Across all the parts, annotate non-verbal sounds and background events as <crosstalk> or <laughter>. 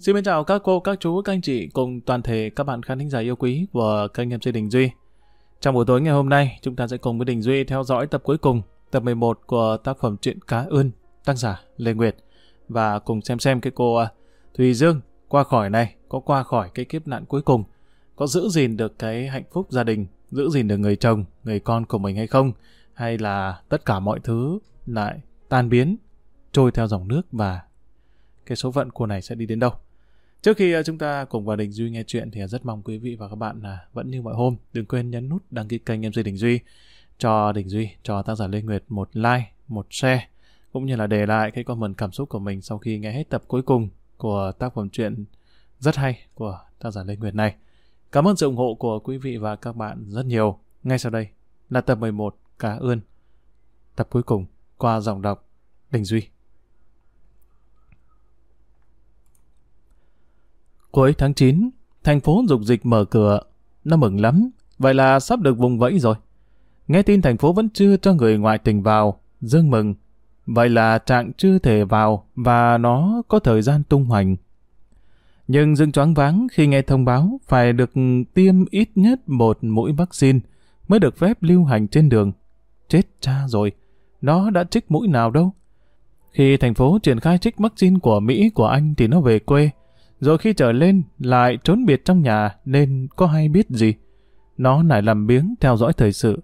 Xin mến chào các cô, các chú, các anh chị cùng toàn thể các bạn khán thính giả yêu quý của kênh MC Đình Duy. Trong buổi tối ngày hôm nay, chúng ta sẽ cùng với Đình Duy theo dõi tập cuối cùng, tập 11 của tác phẩm truyện Cá Ươn, tác giả Lê Nguyệt. Và cùng xem xem cái cô à, Thùy Dương qua khỏi này, có qua khỏi cái kiếp nạn cuối cùng, có giữ gìn được cái hạnh phúc gia đình, giữ gìn được người chồng, người con của mình hay không, hay là tất cả mọi thứ lại tan biến, trôi theo dòng nước và cái số phận cô này sẽ đi đến đâu. Trước khi ờ, chúng ta cùng vào Đình Duy nghe chuyện thì ờ, rất mong quý vị và các bạn là vẫn như mọi hôm đừng quên nhấn nút đăng ký kênh MC Đình Duy cho Đình Duy, cho tác giả Lê Nguyệt một like, một share cũng như là để lại cái comment cảm xúc của mình sau khi nghe hết tập cuối cùng của tác phẩm truyện rất hay của tác giả Lê Nguyệt này. Cảm ơn sự ủng hộ của quý vị và các bạn rất nhiều. Ngay sau đây là tập 11 Cá ươn. Tập cuối cùng qua dòng đọc Đình Duy. Cuối tháng 9, thành phố dục dịch mở cửa. Nó mừng lắm, vậy là sắp được vùng vẫy rồi. Nghe tin thành phố vẫn chưa cho người ngoại tỉnh vào, Dương mừng. Vậy là trạng chưa thể vào và nó có thời gian tung hoành. Nhưng Dương choáng váng khi nghe thông báo phải được tiêm ít nhất một mũi vaccine mới được phép lưu hành trên đường. Chết cha rồi, nó đã trích mũi nào đâu. Khi thành phố triển khai trích vaccine của Mỹ của Anh thì nó về quê, rồi khi trở lên lại trốn biệt trong nhà nên có hay biết gì. Nó lại làm biếng theo dõi thời sự.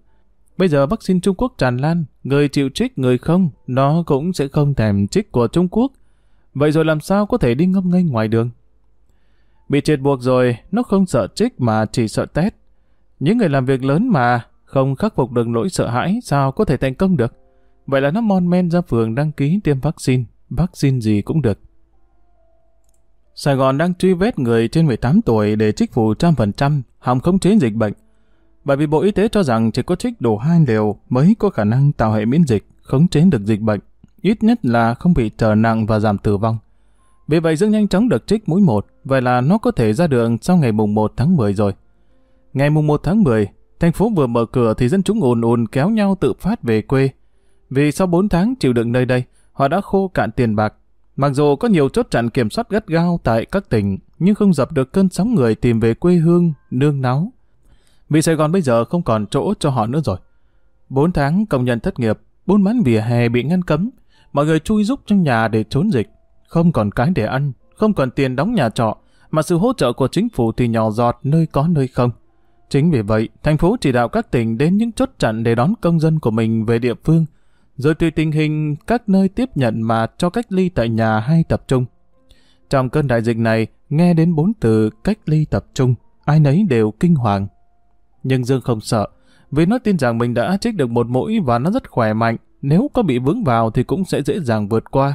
Bây giờ vaccine Trung Quốc tràn lan, người chịu trích người không, nó cũng sẽ không thèm trích của Trung Quốc. Vậy rồi làm sao có thể đi ngâm nghênh ngoài đường? Bị triệt buộc rồi, nó không sợ trích mà chỉ sợ test. Những người làm việc lớn mà, không khắc phục được nỗi sợ hãi sao có thể thành công được. Vậy là nó mon men ra phường đăng ký tiêm vaccine, vaccine gì cũng được. Sài Gòn đang truy vết người trên 18 tuổi để trích phủ trăm phần trăm hòng khống chế dịch bệnh. Bởi vì Bộ Y tế cho rằng chỉ có trích đủ hai liều mới có khả năng tạo hệ miễn dịch, khống chế được dịch bệnh, ít nhất là không bị trở nặng và giảm tử vong. Vì vậy Dương nhanh chóng được trích mũi 1, vậy là nó có thể ra đường sau ngày mùng 1 tháng 10 rồi. Ngày mùng 1 tháng 10, thành phố vừa mở cửa thì dân chúng ùn ùn kéo nhau tự phát về quê. Vì sau 4 tháng chịu đựng nơi đây, họ đã khô cạn tiền bạc, Mặc dù có nhiều chốt chặn kiểm soát gắt gao tại các tỉnh, nhưng không dập được cơn sóng người tìm về quê hương, nương náu. Vì Sài Gòn bây giờ không còn chỗ cho họ nữa rồi. Bốn tháng công nhân thất nghiệp, buôn bán vỉa hè bị ngăn cấm, mọi người chui rúc trong nhà để trốn dịch. Không còn cái để ăn, không còn tiền đóng nhà trọ, mà sự hỗ trợ của chính phủ thì nhỏ giọt nơi có nơi không. Chính vì vậy, thành phố chỉ đạo các tỉnh đến những chốt chặn để đón công dân của mình về địa phương, rồi tùy tình hình các nơi tiếp nhận mà cho cách ly tại nhà hay tập trung. Trong cơn đại dịch này, nghe đến bốn từ cách ly tập trung, ai nấy đều kinh hoàng. Nhưng Dương không sợ, vì nó tin rằng mình đã trích được một mũi và nó rất khỏe mạnh, nếu có bị vướng vào thì cũng sẽ dễ dàng vượt qua.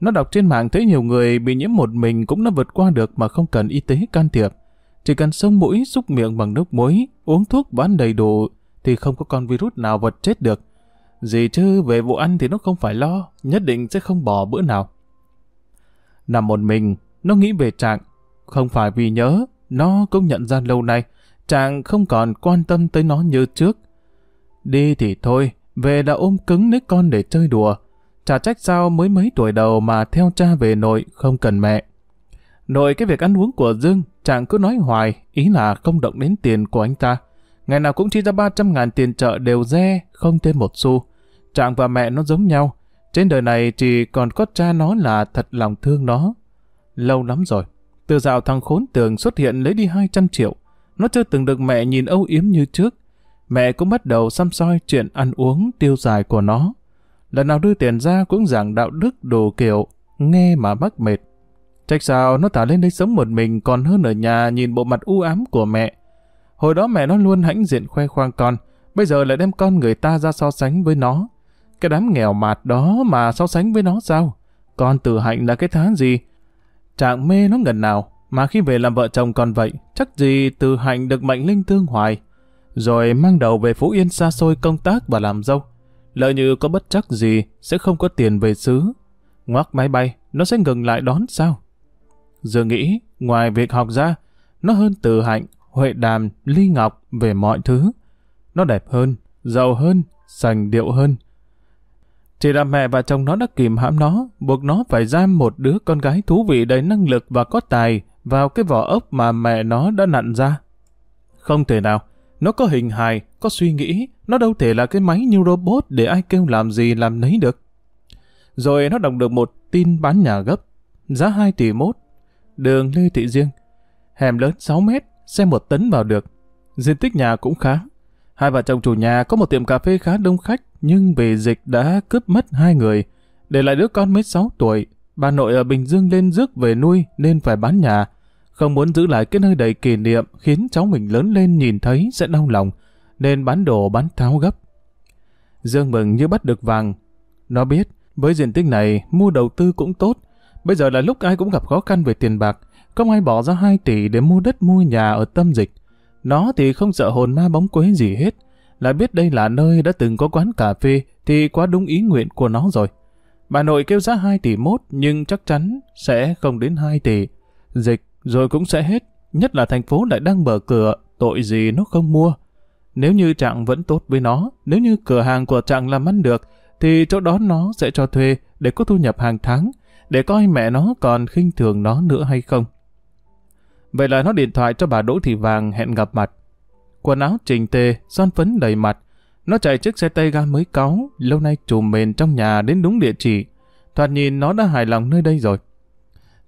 Nó đọc trên mạng thấy nhiều người bị nhiễm một mình cũng đã vượt qua được mà không cần y tế can thiệp. Chỉ cần sông mũi xúc miệng bằng nước muối, uống thuốc bán đầy đủ thì không có con virus nào vật chết được. Gì chứ về vụ ăn thì nó không phải lo, nhất định sẽ không bỏ bữa nào. Nằm một mình, nó nghĩ về Trạng. Không phải vì nhớ, nó cũng nhận ra lâu nay, Trạng không còn quan tâm tới nó như trước. Đi thì thôi, về đã ôm cứng nít con để chơi đùa. Chả trách sao mới mấy tuổi đầu mà theo cha về nội không cần mẹ. Nội cái việc ăn uống của Dương, Trạng cứ nói hoài, ý là không động đến tiền của anh ta. Ngày nào cũng chi ra 300 ngàn tiền chợ đều re, không thêm một xu. Trạng và mẹ nó giống nhau. Trên đời này chỉ còn có cha nó là thật lòng thương nó. Lâu lắm rồi, từ dạo thằng khốn tường xuất hiện lấy đi 200 triệu. Nó chưa từng được mẹ nhìn âu yếm như trước. Mẹ cũng bắt đầu xăm soi chuyện ăn uống tiêu dài của nó. Lần nào đưa tiền ra cũng giảng đạo đức đồ kiểu, nghe mà mắc mệt. Trách sao nó thả lên đây sống một mình còn hơn ở nhà nhìn bộ mặt u ám của mẹ. Hồi đó mẹ nó luôn hãnh diện khoe khoang con, bây giờ lại đem con người ta ra so sánh với nó. Cái đám nghèo mạt đó mà so sánh với nó sao? Con tử hạnh là cái tháng gì? Trạng mê nó ngần nào, mà khi về làm vợ chồng còn vậy, chắc gì từ hạnh được mệnh linh tương hoài. Rồi mang đầu về Phú Yên xa xôi công tác và làm dâu. Lợi như có bất chắc gì, sẽ không có tiền về xứ. Ngoác máy bay, nó sẽ ngừng lại đón sao? Giờ nghĩ, ngoài việc học ra, nó hơn từ hạnh, huệ đàm, ly ngọc về mọi thứ. Nó đẹp hơn, giàu hơn, sành điệu hơn, chỉ là mẹ và chồng nó đã kìm hãm nó, buộc nó phải giam một đứa con gái thú vị đầy năng lực và có tài vào cái vỏ ốc mà mẹ nó đã nặn ra. Không thể nào, nó có hình hài, có suy nghĩ, nó đâu thể là cái máy như robot để ai kêu làm gì làm nấy được. Rồi nó đọc được một tin bán nhà gấp, giá 2 tỷ mốt, đường Lê Thị Riêng, hẻm lớn 6 mét, xe một tấn vào được. Diện tích nhà cũng khá. Hai vợ chồng chủ nhà có một tiệm cà phê khá đông khách, nhưng vì dịch đã cướp mất hai người, để lại đứa con mới 6 tuổi. Bà nội ở Bình Dương lên rước về nuôi nên phải bán nhà, không muốn giữ lại cái nơi đầy kỷ niệm khiến cháu mình lớn lên nhìn thấy sẽ đau lòng, nên bán đồ bán tháo gấp. Dương mừng như bắt được vàng. Nó biết, với diện tích này, mua đầu tư cũng tốt. Bây giờ là lúc ai cũng gặp khó khăn về tiền bạc, không ai bỏ ra 2 tỷ để mua đất mua nhà ở tâm dịch. Nó thì không sợ hồn ma bóng quế gì hết, lại biết đây là nơi đã từng có quán cà phê thì quá đúng ý nguyện của nó rồi. Bà nội kêu giá 2 tỷ mốt nhưng chắc chắn sẽ không đến 2 tỷ. Dịch rồi cũng sẽ hết, nhất là thành phố lại đang mở cửa, tội gì nó không mua. Nếu như Trạng vẫn tốt với nó, nếu như cửa hàng của Trạng làm ăn được, thì chỗ đó nó sẽ cho thuê để có thu nhập hàng tháng, để coi mẹ nó còn khinh thường nó nữa hay không. Vậy là nó điện thoại cho bà Đỗ Thị Vàng hẹn gặp mặt. Quần áo trình tề, son phấn đầy mặt. Nó chạy chiếc xe tay ga mới cáu, lâu nay trùm mền trong nhà đến đúng địa chỉ. Thoạt nhìn nó đã hài lòng nơi đây rồi.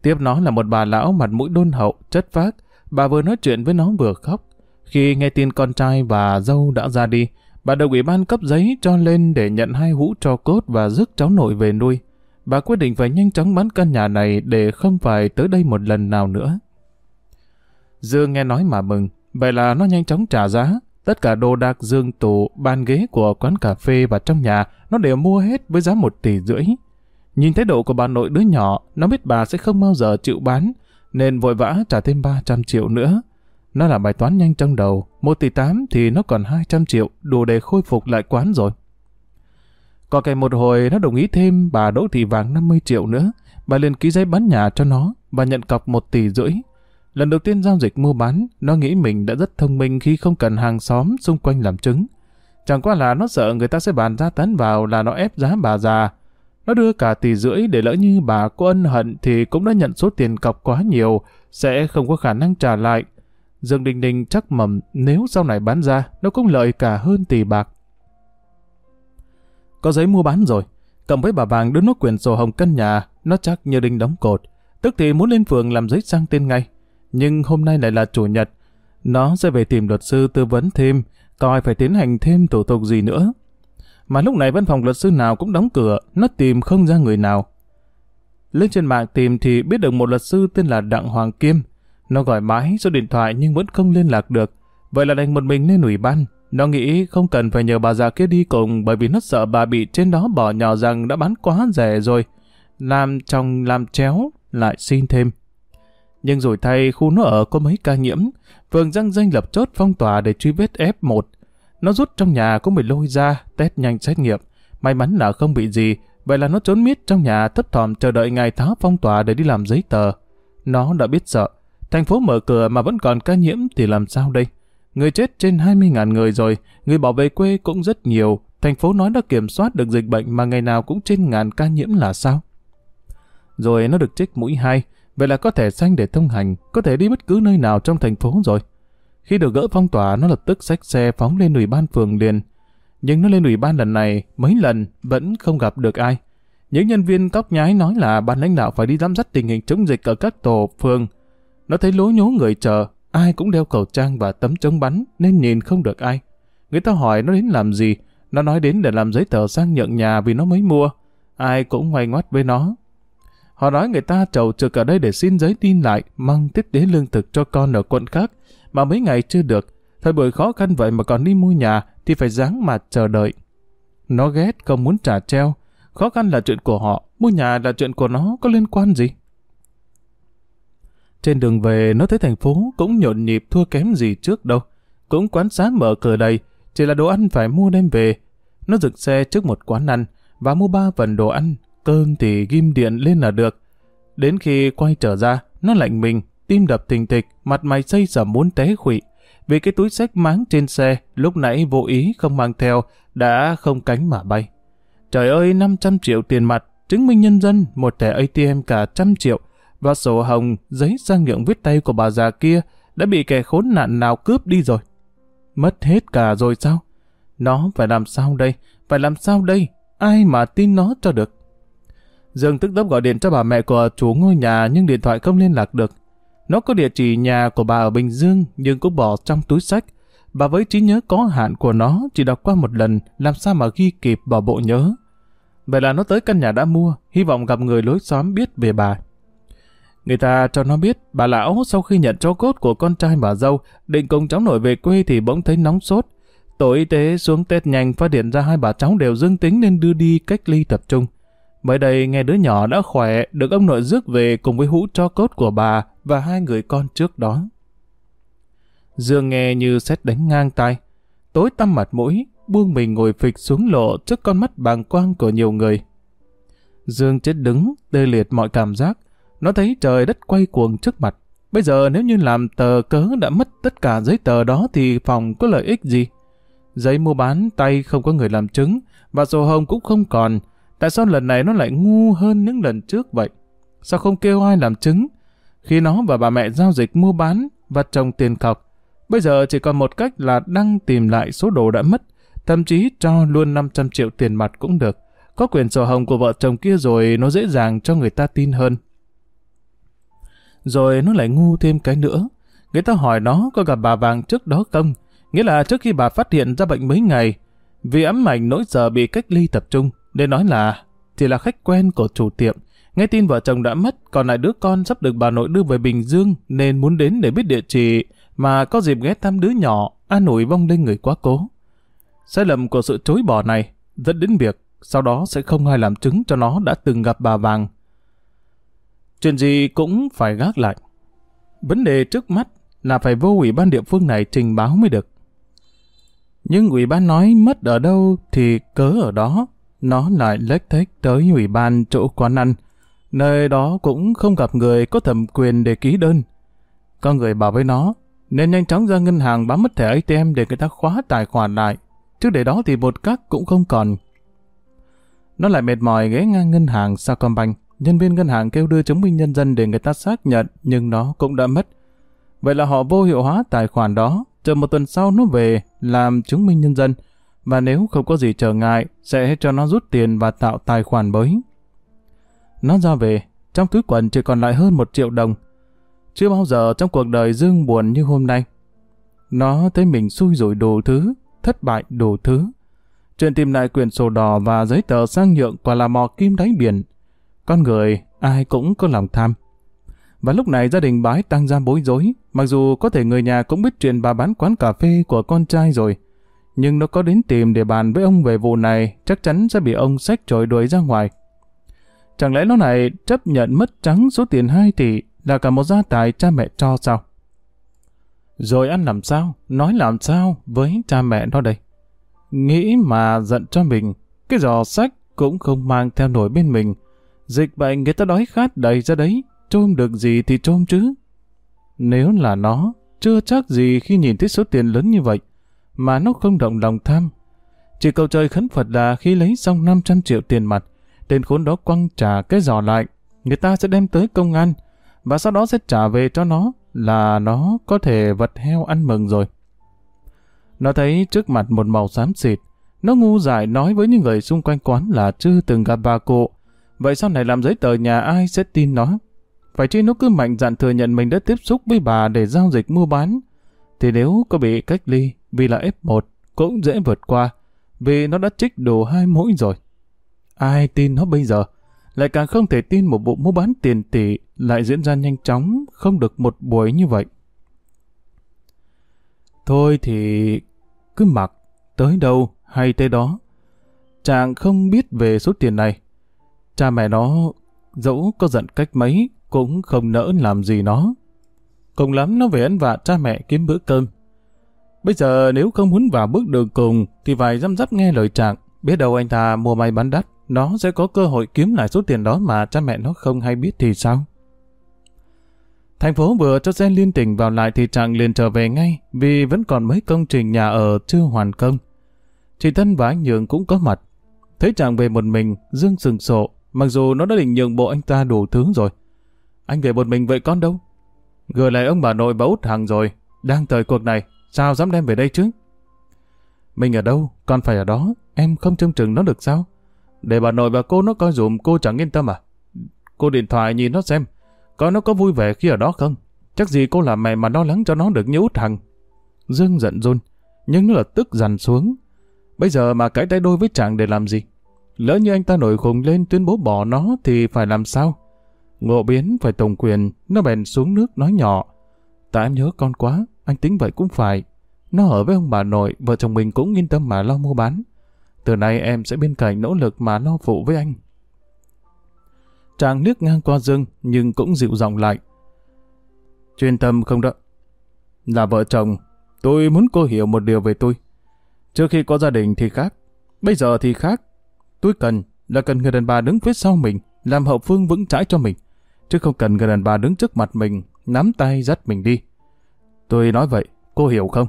Tiếp nó là một bà lão mặt mũi đôn hậu, chất phác. Bà vừa nói chuyện với nó vừa khóc. Khi nghe tin con trai và dâu đã ra đi, bà được ủy ban cấp giấy cho lên để nhận hai hũ cho cốt và rước cháu nội về nuôi. Bà quyết định phải nhanh chóng bán căn nhà này để không phải tới đây một lần nào nữa. Dương nghe nói mà mừng, vậy là nó nhanh chóng trả giá. Tất cả đồ đạc dương tủ, bàn ghế của quán cà phê và trong nhà nó đều mua hết với giá một tỷ rưỡi. Nhìn thái độ của bà nội đứa nhỏ, nó biết bà sẽ không bao giờ chịu bán, nên vội vã trả thêm 300 triệu nữa. Nó là bài toán nhanh trong đầu, 1 tỷ 8 thì nó còn 200 triệu, đủ để khôi phục lại quán rồi. Có kể một hồi nó đồng ý thêm bà Đỗ Thị Vàng 50 triệu nữa, bà liền ký giấy bán nhà cho nó, và nhận cọc 1 tỷ rưỡi. Lần đầu tiên giao dịch mua bán, nó nghĩ mình đã rất thông minh khi không cần hàng xóm xung quanh làm chứng. Chẳng qua là nó sợ người ta sẽ bàn ra tán vào là nó ép giá bà già, nó đưa cả tỷ rưỡi để lỡ như bà có ân hận thì cũng đã nhận số tiền cọc quá nhiều, sẽ không có khả năng trả lại. Dương Đình Đình chắc mầm nếu sau này bán ra, nó cũng lợi cả hơn tỷ bạc. Có giấy mua bán rồi, cầm với bà vàng đưa nó quyền sổ hồng căn nhà, nó chắc như đinh đóng cột. Tức thì muốn lên phường làm giấy sang tên ngay. Nhưng hôm nay lại là chủ nhật, nó sẽ về tìm luật sư tư vấn thêm, coi phải tiến hành thêm thủ tục gì nữa. Mà lúc này văn phòng luật sư nào cũng đóng cửa, nó tìm không ra người nào. Lên trên mạng tìm thì biết được một luật sư tên là Đặng Hoàng kim Nó gọi mãi số điện thoại nhưng vẫn không liên lạc được. Vậy là đành một mình lên ủy ban. Nó nghĩ không cần phải nhờ bà già kia đi cùng bởi vì nó sợ bà bị trên đó bỏ nhỏ rằng đã bán quá rẻ rồi. Làm chồng làm chéo, lại xin thêm. Nhưng rồi thay khu nó ở có mấy ca nhiễm, phường răng danh lập chốt phong tỏa để truy vết F1. Nó rút trong nhà cũng bị lôi ra, test nhanh xét nghiệm. May mắn là không bị gì, vậy là nó trốn miết trong nhà thấp thỏm chờ đợi ngày tháo phong tỏa để đi làm giấy tờ. Nó đã biết sợ. Thành phố mở cửa mà vẫn còn ca nhiễm thì làm sao đây? Người chết trên 20.000 người rồi, người bỏ về quê cũng rất nhiều. Thành phố nói đã kiểm soát được dịch bệnh mà ngày nào cũng trên ngàn ca nhiễm là sao? Rồi nó được trích mũi hai, vậy là có thể xanh để thông hành, có thể đi bất cứ nơi nào trong thành phố rồi. Khi được gỡ phong tỏa, nó lập tức xách xe phóng lên ủy ban phường liền. Nhưng nó lên ủy ban lần này, mấy lần vẫn không gặp được ai. Những nhân viên cóc nhái nói là ban lãnh đạo phải đi giám sát tình hình chống dịch ở các tổ phường. Nó thấy lố nhố người chờ, ai cũng đeo khẩu trang và tấm chống bắn nên nhìn không được ai. Người ta hỏi nó đến làm gì, nó nói đến để làm giấy tờ sang nhận nhà vì nó mới mua. Ai cũng ngoay ngoắt với nó. Họ nói người ta trầu trực ở đây để xin giấy tin lại, mang tiếp tế lương thực cho con ở quận khác, mà mấy ngày chưa được. Thời buổi khó khăn vậy mà còn đi mua nhà thì phải ráng mà chờ đợi. Nó ghét không muốn trả treo. Khó khăn là chuyện của họ, mua nhà là chuyện của nó, có liên quan gì? Trên đường về, nó thấy thành phố cũng nhộn nhịp thua kém gì trước đâu. Cũng quán xá mở cửa đầy, chỉ là đồ ăn phải mua đem về. Nó dừng xe trước một quán ăn và mua ba phần đồ ăn, cơm thì ghim điện lên là được. Đến khi quay trở ra, nó lạnh mình, tim đập thình thịch, mặt mày xây sẩm muốn té khụy. Vì cái túi sách máng trên xe lúc nãy vô ý không mang theo đã không cánh mà bay. Trời ơi, 500 triệu tiền mặt, chứng minh nhân dân, một thẻ ATM cả trăm triệu, và sổ hồng, giấy sang nhượng viết tay của bà già kia đã bị kẻ khốn nạn nào cướp đi rồi. Mất hết cả rồi sao? Nó phải làm sao đây? Phải làm sao đây? Ai mà tin nó cho được? Dương tức tốc gọi điện cho bà mẹ của chủ ngôi nhà nhưng điện thoại không liên lạc được. Nó có địa chỉ nhà của bà ở Bình Dương nhưng cũng bỏ trong túi sách. Bà với trí nhớ có hạn của nó chỉ đọc qua một lần làm sao mà ghi kịp vào bộ nhớ. Vậy là nó tới căn nhà đã mua, hy vọng gặp người lối xóm biết về bà. Người ta cho nó biết bà lão sau khi nhận cho cốt của con trai bà dâu định cùng cháu nội về quê thì bỗng thấy nóng sốt. Tổ y tế xuống test nhanh phát hiện ra hai bà cháu đều dương tính nên đưa đi cách ly tập trung. Mới đây nghe đứa nhỏ đã khỏe được ông nội rước về cùng với hũ cho cốt của bà và hai người con trước đó. Dương nghe như xét đánh ngang tay. Tối tăm mặt mũi, buông mình ngồi phịch xuống lộ trước con mắt bàng quang của nhiều người. Dương chết đứng, tê liệt mọi cảm giác. Nó thấy trời đất quay cuồng trước mặt. Bây giờ nếu như làm tờ cớ đã mất tất cả giấy tờ đó thì phòng có lợi ích gì? Giấy mua bán tay không có người làm chứng và sổ hồng cũng không còn. Tại sao lần này nó lại ngu hơn những lần trước vậy? Sao không kêu ai làm chứng? Khi nó và bà mẹ giao dịch mua bán và trồng tiền cọc, bây giờ chỉ còn một cách là đăng tìm lại số đồ đã mất, thậm chí cho luôn 500 triệu tiền mặt cũng được. Có quyền sổ hồng của vợ chồng kia rồi nó dễ dàng cho người ta tin hơn. Rồi nó lại ngu thêm cái nữa. Người ta hỏi nó có gặp bà Vàng trước đó không? Nghĩa là trước khi bà phát hiện ra bệnh mấy ngày, vì ấm ảnh nỗi giờ bị cách ly tập trung, nên nói là chỉ là khách quen của chủ tiệm. Nghe tin vợ chồng đã mất, còn lại đứa con sắp được bà nội đưa về Bình Dương nên muốn đến để biết địa chỉ mà có dịp ghé thăm đứa nhỏ, an ủi vong linh người quá cố. Sai lầm của sự chối bỏ này dẫn đến việc sau đó sẽ không ai làm chứng cho nó đã từng gặp bà Vàng. Chuyện gì cũng phải gác lại. Vấn đề trước mắt là phải vô ủy ban địa phương này trình báo mới được. Nhưng ủy ban nói mất ở đâu thì cớ ở đó. Nó lại lếch thếch tới ủy ban chỗ quán ăn. Nơi đó cũng không gặp người có thẩm quyền để ký đơn. Có người bảo với nó, nên nhanh chóng ra ngân hàng bám mất thẻ ATM để người ta khóa tài khoản lại. Chứ để đó thì một cắc cũng không còn. Nó lại mệt mỏi ghé ngang ngân hàng Sacombank. Nhân viên ngân hàng kêu đưa chứng minh nhân dân để người ta xác nhận, nhưng nó cũng đã mất. Vậy là họ vô hiệu hóa tài khoản đó, chờ một tuần sau nó về làm chứng minh nhân dân, và nếu không có gì trở ngại, sẽ cho nó rút tiền và tạo tài khoản mới. Nó ra về, trong túi quần chỉ còn lại hơn một triệu đồng. Chưa bao giờ trong cuộc đời Dương buồn như hôm nay. Nó thấy mình xui rủi đủ thứ, thất bại đủ thứ. Chuyện tìm lại quyển sổ đỏ và giấy tờ sang nhượng quả là mò kim đáy biển. Con người, ai cũng có lòng tham. Và lúc này gia đình bái tăng ra bối rối, mặc dù có thể người nhà cũng biết chuyện bà bán quán cà phê của con trai rồi. Nhưng nó có đến tìm để bàn với ông về vụ này, chắc chắn sẽ bị ông sách trội đuổi ra ngoài. Chẳng lẽ nó này chấp nhận mất trắng số tiền 2 tỷ là cả một gia tài cha mẹ cho sao? Rồi ăn làm sao, nói làm sao với cha mẹ nó đây? Nghĩ mà giận cho mình, cái giò sách cũng không mang theo nổi bên mình. Dịch bệnh người ta đói khát đầy ra đấy, trôm được gì thì trôm chứ. Nếu là nó, chưa chắc gì khi nhìn thấy số tiền lớn như vậy, mà nó không động lòng tham. Chỉ cầu trời khấn Phật là khi lấy xong 500 triệu tiền mặt, tên khốn đó quăng trả cái giỏ lại, người ta sẽ đem tới công an, và sau đó sẽ trả về cho nó là nó có thể vật heo ăn mừng rồi. Nó thấy trước mặt một màu xám xịt, nó ngu dại nói với những người xung quanh quán là chưa từng gặp bà cụ. Vậy sau này làm giấy tờ nhà ai sẽ tin nó? Phải chi nó cứ mạnh dạn thừa nhận mình đã tiếp xúc với bà để giao dịch mua bán. Thì nếu có bị cách ly vì là F1 cũng dễ vượt qua, vì nó đã trích đủ hai mũi rồi. Ai tin nó bây giờ? Lại càng không thể tin một vụ mua bán tiền tỷ lại diễn ra nhanh chóng, không được một buổi như vậy. Thôi thì cứ mặc, tới đâu hay tới đó. Chàng không biết về số tiền này. Cha mẹ nó dẫu có giận cách mấy cũng không nỡ làm gì nó. Cùng lắm nó về ăn vạ cha mẹ kiếm bữa cơm. Bây giờ nếu không muốn vào bước đường cùng thì phải dăm dắp nghe lời chàng. Biết đâu anh ta mua may bán đắt, nó sẽ có cơ hội kiếm lại số tiền đó mà cha mẹ nó không hay biết thì sao? Thành phố vừa cho xe liên tỉnh vào lại thì chàng liền trở về ngay vì vẫn còn mấy công trình nhà ở chưa hoàn công. Chị Tân và anh Nhường cũng có mặt. Thấy chàng về một mình, Dương sừng sộ, mặc dù nó đã định nhượng bộ anh ta đủ thứ rồi. Anh về một mình vậy con đâu? Gửi lại ông bà nội bà út hàng rồi, đang thời cuộc này, sao dám đem về đây chứ? Mình ở đâu, con phải ở đó, em không trông chừng nó được sao? Để bà nội và cô nó coi dùm cô chẳng yên tâm à? Cô điện thoại nhìn nó xem, coi nó có vui vẻ khi ở đó không? Chắc gì cô là mẹ mà lo lắng cho nó được như út hằng. Dương giận run, nhưng nó lập tức dằn xuống. Bây giờ mà cãi tay đôi với chàng để làm gì? Lỡ như anh ta nổi khùng lên tuyên bố bỏ nó thì phải làm sao? Ngộ biến phải tùng quyền, nó bèn xuống nước nói nhỏ. Tại em nhớ con quá, anh tính vậy cũng phải. Nó ở với ông bà nội, vợ chồng mình cũng yên tâm mà lo mua bán. Từ nay em sẽ bên cạnh nỗ lực mà lo phụ với anh. Chàng nước ngang qua dương, nhưng cũng dịu giọng lại. Chuyên tâm không đó. Là vợ chồng, tôi muốn cô hiểu một điều về tôi. Trước khi có gia đình thì khác, bây giờ thì khác. Tôi cần là cần người đàn bà đứng phía sau mình, làm hậu phương vững chãi cho mình, chứ không cần người đàn bà đứng trước mặt mình, nắm tay dắt mình đi. Tôi nói vậy, cô hiểu không?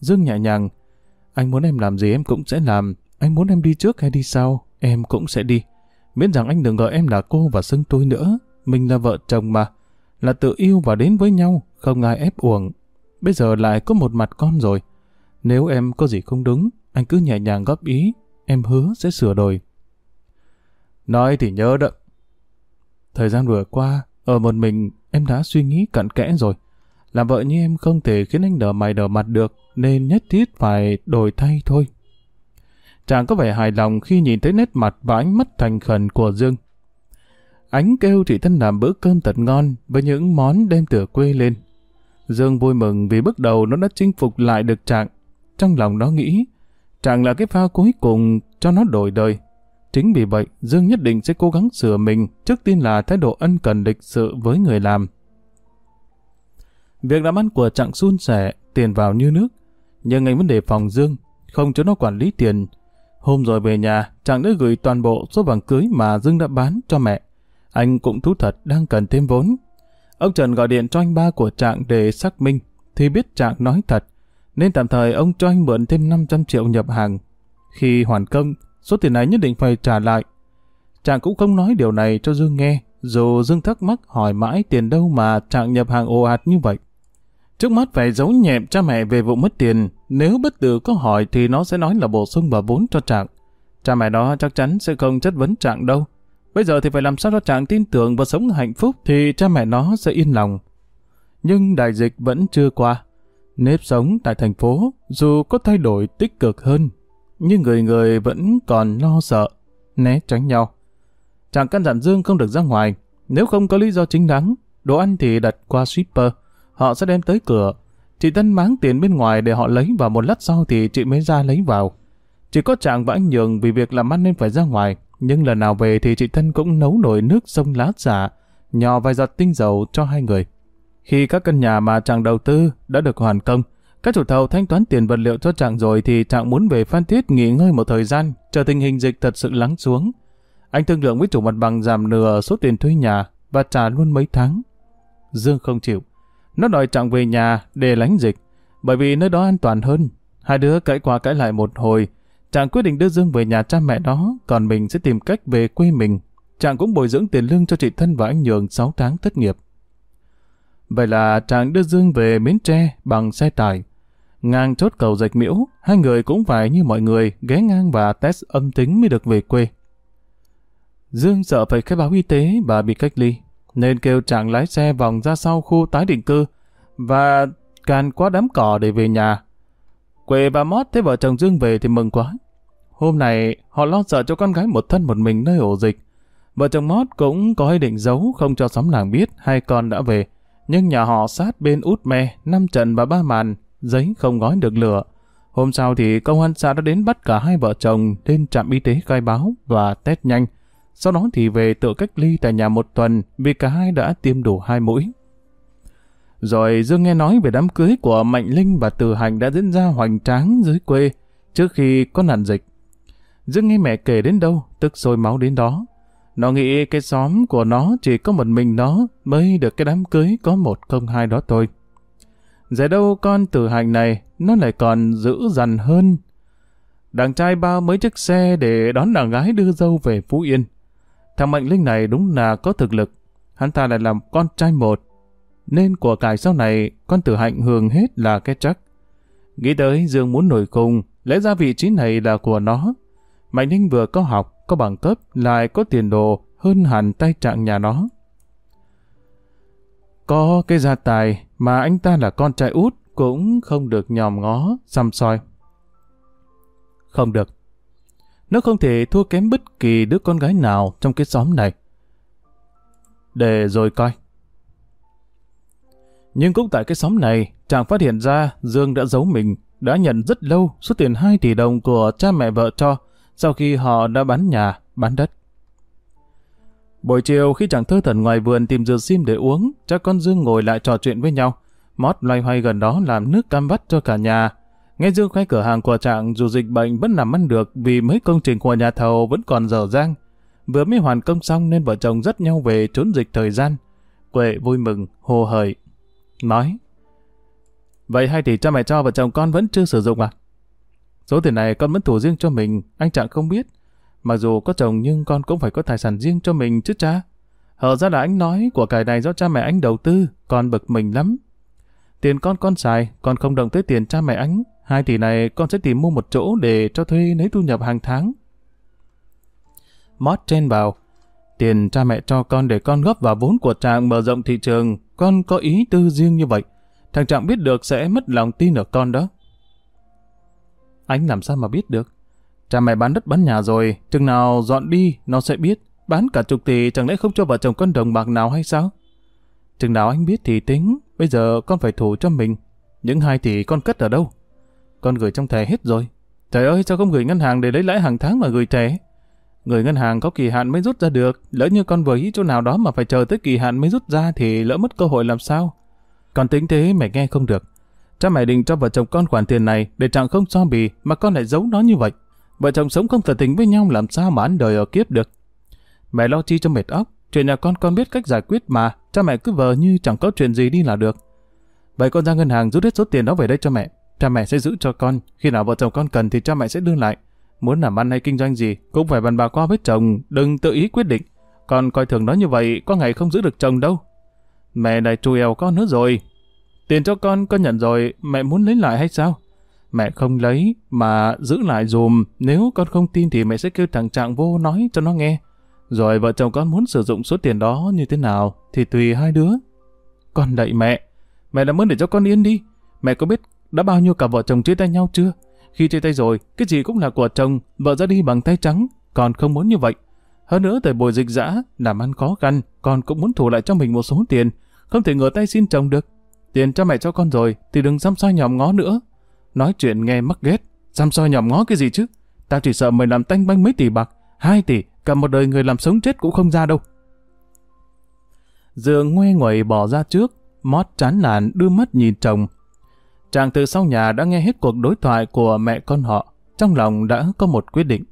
Dương nhẹ nhàng, anh muốn em làm gì em cũng sẽ làm, anh muốn em đi trước hay đi sau, em cũng sẽ đi. Miễn rằng anh đừng gọi em là cô và xưng tôi nữa, mình là vợ chồng mà, là tự yêu và đến với nhau, không ai ép uổng. Bây giờ lại có một mặt con rồi. Nếu em có gì không đúng, anh cứ nhẹ nhàng góp ý, em hứa sẽ sửa đổi. Nói thì nhớ đậm Thời gian vừa qua, ở một mình em đã suy nghĩ cặn kẽ rồi. Làm vợ như em không thể khiến anh đỡ mày đỡ mặt được, nên nhất thiết phải đổi thay thôi. Chàng có vẻ hài lòng khi nhìn thấy nét mặt và ánh mắt thành khẩn của Dương. Ánh kêu chị thân làm bữa cơm thật ngon với những món đem từ quê lên. Dương vui mừng vì bước đầu nó đã chinh phục lại được Trạng. Trong lòng nó nghĩ, Trạng là cái pha cuối cùng cho nó đổi đời. Chính vì vậy, Dương nhất định sẽ cố gắng sửa mình, trước tiên là thái độ ân cần lịch sự với người làm. Việc làm ăn của Trạng suôn sẻ, tiền vào như nước. Nhưng anh vấn đề phòng Dương, không cho nó quản lý tiền. Hôm rồi về nhà, Trạng đã gửi toàn bộ số vàng cưới mà Dương đã bán cho mẹ. Anh cũng thú thật đang cần thêm vốn. Ông Trần gọi điện cho anh ba của Trạng để xác minh, thì biết Trạng nói thật, nên tạm thời ông cho anh mượn thêm 500 triệu nhập hàng. Khi hoàn công, số tiền này nhất định phải trả lại. Trạng cũng không nói điều này cho Dương nghe, dù Dương thắc mắc hỏi mãi tiền đâu mà Trạng nhập hàng ồ ạt như vậy. Trước mắt phải giấu nhẹm cha mẹ về vụ mất tiền, nếu bất tử có hỏi thì nó sẽ nói là bổ sung vào vốn cho Trạng. Cha mẹ đó chắc chắn sẽ không chất vấn Trạng đâu. Bây giờ thì phải làm sao cho Trạng tin tưởng và sống hạnh phúc thì cha mẹ nó sẽ yên lòng. Nhưng đại dịch vẫn chưa qua. Nếp sống tại thành phố dù có thay đổi tích cực hơn, nhưng người người vẫn còn lo sợ, né tránh nhau. Chàng căn dặn Dương không được ra ngoài, nếu không có lý do chính đáng, đồ ăn thì đặt qua shipper, họ sẽ đem tới cửa. Chị Tân máng tiền bên ngoài để họ lấy và một lát sau thì chị mới ra lấy vào. Chỉ có chàng và anh Nhường vì việc làm ăn nên phải ra ngoài, nhưng lần nào về thì chị Tân cũng nấu nồi nước sông lá xả, nhỏ vài giọt tinh dầu cho hai người. Khi các căn nhà mà chàng đầu tư đã được hoàn công, các chủ thầu thanh toán tiền vật liệu cho chàng rồi thì chàng muốn về Phan Thiết nghỉ ngơi một thời gian, chờ tình hình dịch thật sự lắng xuống. Anh thương lượng với chủ mặt bằng giảm nửa số tiền thuê nhà và trả luôn mấy tháng. Dương không chịu. Nó đòi chàng về nhà để lánh dịch, bởi vì nơi đó an toàn hơn. Hai đứa cãi qua cãi lại một hồi, chàng quyết định đưa Dương về nhà cha mẹ đó, còn mình sẽ tìm cách về quê mình. Chàng cũng bồi dưỡng tiền lương cho chị Thân và anh Nhường 6 tháng thất nghiệp. Vậy là chàng đưa Dương về Bến Tre bằng xe tải. Ngang chốt cầu dạch miễu, hai người cũng phải như mọi người ghé ngang và test âm tính mới được về quê. Dương sợ phải khai báo y tế và bị cách ly, nên kêu chàng lái xe vòng ra sau khu tái định cư và càn qua đám cỏ để về nhà. Quệ và Mót thấy vợ chồng Dương về thì mừng quá. Hôm này, họ lo sợ cho con gái một thân một mình nơi ổ dịch. Vợ chồng Mót cũng có ý định giấu không cho xóm làng biết hai con đã về. Nhưng nhà họ sát bên út me, năm trận và ba màn, giấy không gói được lửa. Hôm sau thì công an xã đã đến bắt cả hai vợ chồng lên trạm y tế khai báo và test nhanh. Sau đó thì về tự cách ly tại nhà một tuần vì cả hai đã tiêm đủ hai mũi. Rồi Dương nghe nói về đám cưới của Mạnh Linh và Từ Hành đã diễn ra hoành tráng dưới quê trước khi có nạn dịch. Dương nghe mẹ kể đến đâu, tức sôi máu đến đó. Nó nghĩ cái xóm của nó chỉ có một mình nó mới được cái đám cưới có một không hai đó thôi. Giờ đâu con Từ Hành này, nó lại còn dữ dằn hơn. đàn trai bao mấy chiếc xe để đón đàn gái đưa dâu về Phú Yên. Thằng Mạnh Linh này đúng là có thực lực. Hắn ta lại làm con trai một. Nên của cải sau này, con tử hạnh hưởng hết là cái chắc. Nghĩ tới Dương muốn nổi cùng, lẽ ra vị trí này là của nó. Mạnh Linh vừa có học, có bằng cấp, lại có tiền đồ hơn hẳn tay trạng nhà nó. Có cái gia tài mà anh ta là con trai út cũng không được nhòm ngó, xăm soi. Không được. Nó không thể thua kém bất kỳ đứa con gái nào trong cái xóm này. Để rồi coi. Nhưng cũng tại cái xóm này, chàng phát hiện ra Dương đã giấu mình, đã nhận rất lâu số tiền 2 tỷ đồng của cha mẹ vợ cho sau khi họ đã bán nhà, bán đất. Buổi chiều khi chàng thơ thần ngoài vườn tìm dừa sim để uống, cha con Dương ngồi lại trò chuyện với nhau. Mót loay hoay gần đó làm nước cam vắt cho cả nhà. Nghe Dương khai cửa hàng của Trạng dù dịch bệnh vẫn làm ăn được vì mấy công trình của nhà thầu vẫn còn dở dang. Vừa mới hoàn công xong nên vợ chồng rất nhau về trốn dịch thời gian. Quệ vui mừng, hồ hởi. Nói, Vậy hai tỷ cha mẹ cho vợ chồng con vẫn chưa sử dụng à? Số tiền này con vẫn thủ riêng cho mình, anh Trạng không biết. Mặc dù có chồng nhưng con cũng phải có tài sản riêng cho mình chứ cha. Hở ra là anh nói của cải này do cha mẹ anh đầu tư, con bực mình lắm. Tiền con con xài, con không động tới tiền cha mẹ anh. Hai tỷ này con sẽ tìm mua một chỗ để cho thuê lấy thu nhập hàng tháng. Mót trên vào. Tiền cha mẹ cho con để con góp vào vốn của chàng mở rộng thị trường. Con có ý tư riêng như vậy. Thằng Trạng biết được sẽ mất lòng tin ở con đó. Anh làm sao mà biết được? Cha mẹ bán đất bán nhà rồi, chừng nào dọn đi, nó sẽ biết. Bán cả chục tỷ chẳng lẽ không cho vợ chồng con đồng bạc nào hay sao? Chừng nào anh biết thì tính, bây giờ con phải thủ cho mình. Những hai tỷ con cất ở đâu? Con gửi trong thẻ hết rồi. Trời ơi, sao không gửi ngân hàng để lấy lãi hàng tháng mà gửi thẻ? Người ngân hàng có kỳ hạn mới rút ra được, lỡ như con vừa ý chỗ nào đó mà phải chờ tới kỳ hạn mới rút ra thì lỡ mất cơ hội làm sao? Còn tính thế mẹ nghe không được. Cha mẹ định cho vợ chồng con khoản tiền này để chẳng không so bì mà con lại giấu nó như vậy. Vợ chồng sống không thật tình với nhau làm sao mà ăn đời ở kiếp được. Mẹ lo chi cho mệt óc, chuyện nhà con con biết cách giải quyết mà, cha mẹ cứ vờ như chẳng có chuyện gì đi là được. Vậy con ra ngân hàng rút hết số tiền đó về đây cho mẹ, cha mẹ sẽ giữ cho con, khi nào vợ chồng con cần thì cha mẹ sẽ đưa lại. Muốn làm ăn hay kinh doanh gì cũng phải bàn bạc qua với chồng, đừng tự ý quyết định. Con coi thường nó như vậy, có ngày không giữ được chồng đâu. Mẹ này trù eo con nữa rồi. Tiền cho con con nhận rồi, mẹ muốn lấy lại hay sao? Mẹ không lấy, mà giữ lại dùm. Nếu con không tin thì mẹ sẽ kêu thằng Trạng vô nói cho nó nghe. Rồi vợ chồng con muốn sử dụng số tiền đó như thế nào thì tùy hai đứa. Con đậy mẹ. Mẹ làm muốn để cho con yên đi. Mẹ có biết đã bao nhiêu cả vợ chồng chia tay nhau chưa? Khi chia tay rồi, cái gì cũng là của chồng, vợ ra đi bằng tay trắng, còn không muốn như vậy. Hơn nữa thời buổi dịch dã, làm ăn khó khăn, con cũng muốn thủ lại cho mình một số tiền, không thể ngửa tay xin chồng được. Tiền cha mẹ cho con rồi, thì đừng xăm soi nhòm ngó nữa. Nói chuyện nghe mắc ghét, xăm soi nhòm ngó cái gì chứ? Tao chỉ sợ mày làm tanh banh mấy tỷ bạc, hai tỷ, cả một đời người làm sống chết cũng không ra đâu. dường ngoe nguẩy bỏ ra trước, mót chán nản đưa mắt nhìn chồng. Chàng từ sau nhà đã nghe hết cuộc đối thoại của mẹ con họ, trong lòng đã có một quyết định.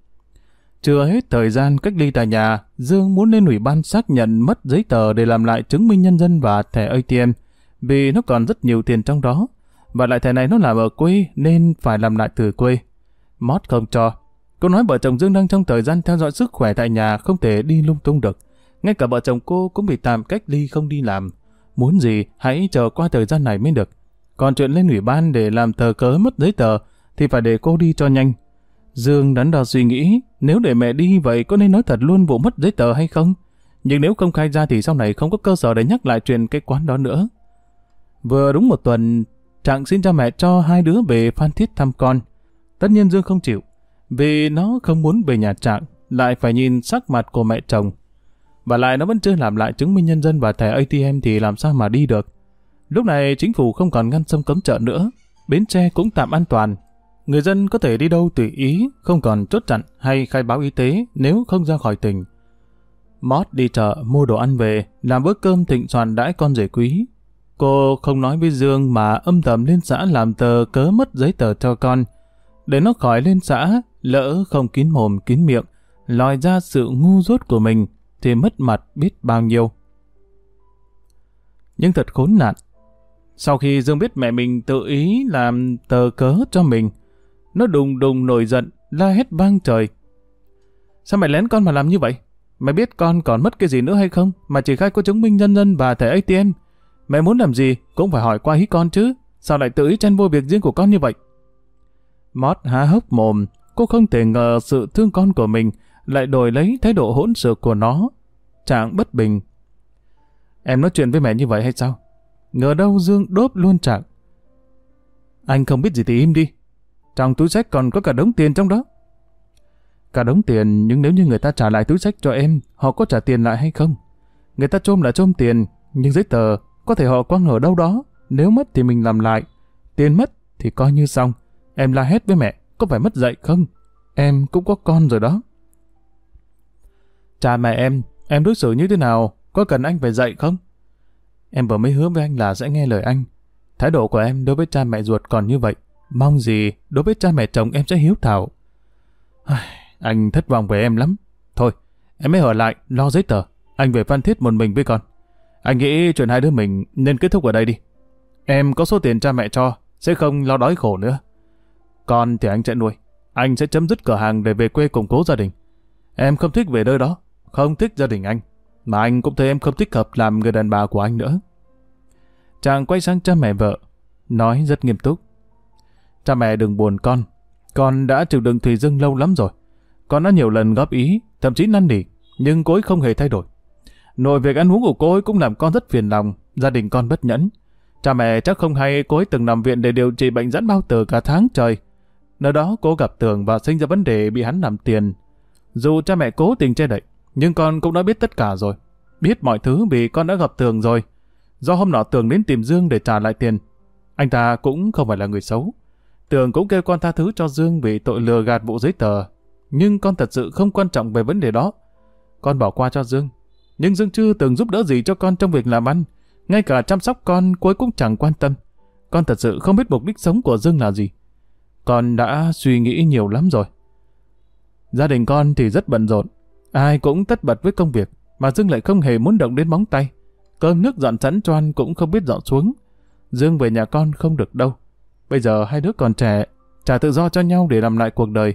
Chưa hết thời gian cách ly tại nhà, Dương muốn lên ủy ban xác nhận mất giấy tờ để làm lại chứng minh nhân dân và thẻ ATM, vì nó còn rất nhiều tiền trong đó. Và lại thẻ này nó làm ở quê nên phải làm lại từ quê. Mót không cho. Cô nói vợ chồng Dương đang trong thời gian theo dõi sức khỏe tại nhà không thể đi lung tung được. Ngay cả vợ chồng cô cũng bị tạm cách ly không đi làm. Muốn gì hãy chờ qua thời gian này mới được. Còn chuyện lên ủy ban để làm tờ cớ mất giấy tờ thì phải để cô đi cho nhanh. Dương đắn đo suy nghĩ nếu để mẹ đi vậy có nên nói thật luôn vụ mất giấy tờ hay không? Nhưng nếu không khai ra thì sau này không có cơ sở để nhắc lại chuyện cái quán đó nữa. Vừa đúng một tuần, Trạng xin cha mẹ cho hai đứa về Phan Thiết thăm con. Tất nhiên Dương không chịu, vì nó không muốn về nhà Trạng, lại phải nhìn sắc mặt của mẹ chồng. Và lại nó vẫn chưa làm lại chứng minh nhân dân và thẻ ATM thì làm sao mà đi được. Lúc này chính phủ không còn ngăn sông cấm chợ nữa, bến tre cũng tạm an toàn. Người dân có thể đi đâu tùy ý, không còn chốt chặn hay khai báo y tế nếu không ra khỏi tỉnh. Mót đi chợ mua đồ ăn về, làm bữa cơm thịnh soạn đãi con rể quý. Cô không nói với Dương mà âm thầm lên xã làm tờ cớ mất giấy tờ cho con. Để nó khỏi lên xã, lỡ không kín mồm kín miệng, lòi ra sự ngu dốt của mình thì mất mặt biết bao nhiêu. Nhưng thật khốn nạn. Sau khi Dương biết mẹ mình tự ý làm tờ cớ cho mình, nó đùng đùng nổi giận, la hét vang trời. Sao mày lén con mà làm như vậy? Mày biết con còn mất cái gì nữa hay không mà chỉ khai có chứng minh nhân dân và thẻ ATM. Mẹ muốn làm gì cũng phải hỏi qua hí con chứ. Sao lại tự ý chen vô việc riêng của con như vậy? Mót há hốc mồm, cô không thể ngờ sự thương con của mình lại đổi lấy thái độ hỗn xược của nó. Trạng bất bình. Em nói chuyện với mẹ như vậy hay sao? Ngờ đâu Dương đốp luôn chẳng. Anh không biết gì thì im đi. Trong túi sách còn có cả đống tiền trong đó. Cả đống tiền, nhưng nếu như người ta trả lại túi sách cho em, họ có trả tiền lại hay không? Người ta trôm là trôm tiền, nhưng giấy tờ, có thể họ quăng ở đâu đó. Nếu mất thì mình làm lại. Tiền mất thì coi như xong. Em la hét với mẹ, có phải mất dạy không? Em cũng có con rồi đó. Cha mẹ em, em đối xử như thế nào? Có cần anh phải dạy không? Em vừa mới hứa với anh là sẽ nghe lời anh. Thái độ của em đối với cha mẹ ruột còn như vậy. Mong gì đối với cha mẹ chồng em sẽ hiếu thảo. Anh thất vọng về em lắm. Thôi, em mới ở lại, lo giấy tờ. Anh về Phan Thiết một mình với con. Anh nghĩ chuyện hai đứa mình nên kết thúc ở đây đi. Em có số tiền cha mẹ cho, sẽ không lo đói khổ nữa. Con thì anh sẽ nuôi. Anh sẽ chấm dứt cửa hàng để về quê củng cố gia đình. Em không thích về nơi đó, không thích gia đình anh. Mà anh cũng thấy em không thích hợp làm người đàn bà của anh nữa. Chàng quay sang cha mẹ vợ, nói rất nghiêm túc. Cha mẹ đừng buồn con, con đã chịu đựng Thùy Dương lâu lắm rồi. Con đã nhiều lần góp ý, thậm chí năn nỉ, nhưng cô ấy không hề thay đổi. Nội việc ăn uống của cô ấy cũng làm con rất phiền lòng, gia đình con bất nhẫn. Cha mẹ chắc không hay cô ấy từng nằm viện để điều trị bệnh dẫn bao tử cả tháng trời. Nơi đó cô gặp Tường và sinh ra vấn đề bị hắn làm tiền. Dù cha mẹ cố tình che đậy, nhưng con cũng đã biết tất cả rồi. Biết mọi thứ vì con đã gặp Tường rồi. Do hôm nọ Tường đến tìm Dương để trả lại tiền. Anh ta cũng không phải là người xấu. Tường cũng kêu con tha thứ cho Dương vì tội lừa gạt vụ giấy tờ. Nhưng con thật sự không quan trọng về vấn đề đó. Con bỏ qua cho Dương. Nhưng Dương chưa từng giúp đỡ gì cho con trong việc làm ăn. Ngay cả chăm sóc con cuối cũng chẳng quan tâm. Con thật sự không biết mục đích sống của Dương là gì. Con đã suy nghĩ nhiều lắm rồi. Gia đình con thì rất bận rộn. Ai cũng tất bật với công việc. Mà Dương lại không hề muốn động đến móng tay. Cơm nước dọn sẵn cho ăn cũng không biết dọn xuống. Dương về nhà con không được đâu. Bây giờ hai đứa còn trẻ, trả tự do cho nhau để làm lại cuộc đời.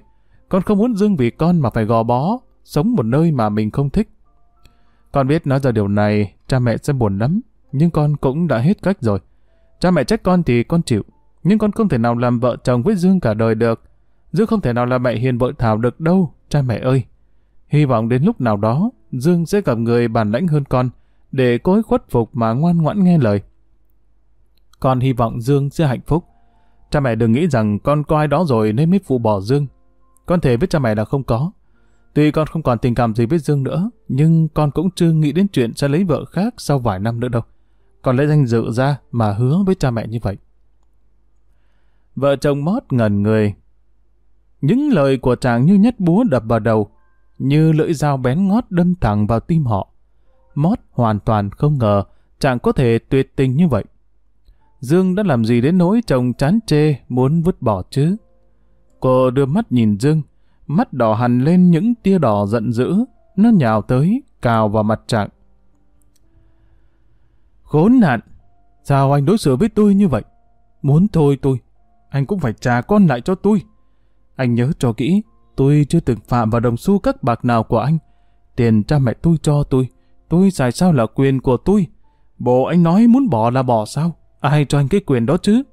Con không muốn Dương vì con mà phải gò bó, sống một nơi mà mình không thích. Con biết nói ra điều này, cha mẹ sẽ buồn lắm, nhưng con cũng đã hết cách rồi. Cha mẹ trách con thì con chịu, nhưng con không thể nào làm vợ chồng với Dương cả đời được. Dương không thể nào là mẹ hiền vợ Thảo được đâu, cha mẹ ơi. Hy vọng đến lúc nào đó, Dương sẽ gặp người bản lãnh hơn con, để cô ấy khuất phục mà ngoan ngoãn nghe lời. Con hy vọng Dương sẽ hạnh phúc. Cha mẹ đừng nghĩ rằng con có ai đó rồi nên mới phụ bỏ Dương. Con thể biết cha mẹ là không có. Tuy con không còn tình cảm gì với Dương nữa, nhưng con cũng chưa nghĩ đến chuyện sẽ lấy vợ khác sau vài năm nữa đâu. Con lấy danh dự ra mà hứa với cha mẹ như vậy. Vợ chồng mót ngẩn người. Những lời của chàng như nhất búa đập vào đầu, như lưỡi dao bén ngót đâm thẳng vào tim họ. Mót hoàn toàn không ngờ chàng có thể tuyệt tình như vậy. Dương đã làm gì đến nỗi chồng chán chê muốn vứt bỏ chứ? Cô đưa mắt nhìn Dương, mắt đỏ hằn lên những tia đỏ giận dữ, nó nhào tới, cào vào mặt chàng Khốn nạn! Sao anh đối xử với tôi như vậy? Muốn thôi tôi, anh cũng phải trả con lại cho tôi. Anh nhớ cho kỹ, tôi chưa từng phạm vào đồng xu các bạc nào của anh. Tiền cha mẹ tôi cho tôi, tôi xài sao là quyền của tôi. Bộ anh nói muốn bỏ là bỏ sao? Ai cho anh cái quyền đó chứ?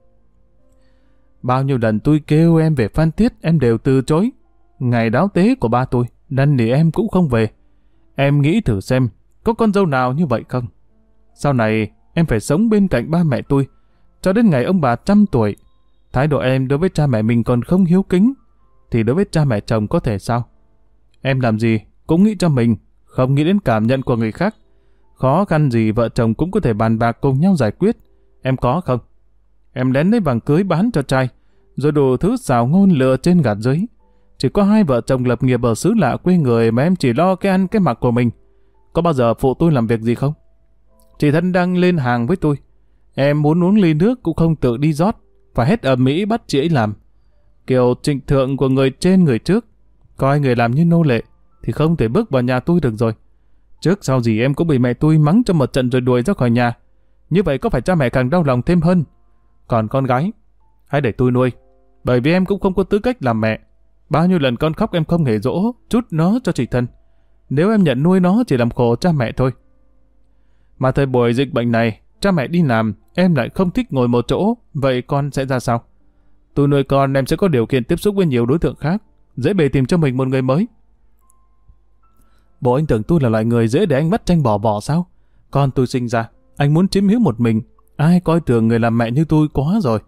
Bao nhiêu lần tôi kêu em về Phan Thiết em đều từ chối. Ngày đáo tế của ba tôi, năn nỉ em cũng không về. Em nghĩ thử xem, có con dâu nào như vậy không? Sau này, em phải sống bên cạnh ba mẹ tôi, cho đến ngày ông bà trăm tuổi. Thái độ em đối với cha mẹ mình còn không hiếu kính, thì đối với cha mẹ chồng có thể sao? Em làm gì cũng nghĩ cho mình, không nghĩ đến cảm nhận của người khác. Khó khăn gì vợ chồng cũng có thể bàn bạc cùng nhau giải quyết. Em có không? Em lén lấy vàng cưới bán cho trai, rồi đủ thứ xào ngôn lừa trên gạt dưới. Chỉ có hai vợ chồng lập nghiệp ở xứ lạ quê người mà em chỉ lo cái ăn cái mặc của mình. Có bao giờ phụ tôi làm việc gì không? Chị thân đang lên hàng với tôi. Em muốn uống ly nước cũng không tự đi rót, phải hết ở Mỹ bắt chị ấy làm. Kiểu trịnh thượng của người trên người trước, coi người làm như nô lệ, thì không thể bước vào nhà tôi được rồi. Trước sau gì em cũng bị mẹ tôi mắng cho một trận rồi đuổi ra khỏi nhà. Như vậy có phải cha mẹ càng đau lòng thêm hơn? Còn con gái, hãy để tôi nuôi. Bởi vì em cũng không có tư cách làm mẹ. Bao nhiêu lần con khóc em không hề dỗ, chút nó cho chị thân. Nếu em nhận nuôi nó chỉ làm khổ cha mẹ thôi. Mà thời buổi dịch bệnh này, cha mẹ đi làm, em lại không thích ngồi một chỗ, vậy con sẽ ra sao? Tôi nuôi con em sẽ có điều kiện tiếp xúc với nhiều đối tượng khác, dễ bề tìm cho mình một người mới. Bộ anh tưởng tôi là loại người dễ để anh bắt tranh bỏ bỏ sao? Con tôi sinh ra, anh muốn chiếm hữu một mình, ai coi thường người làm mẹ như tôi quá rồi.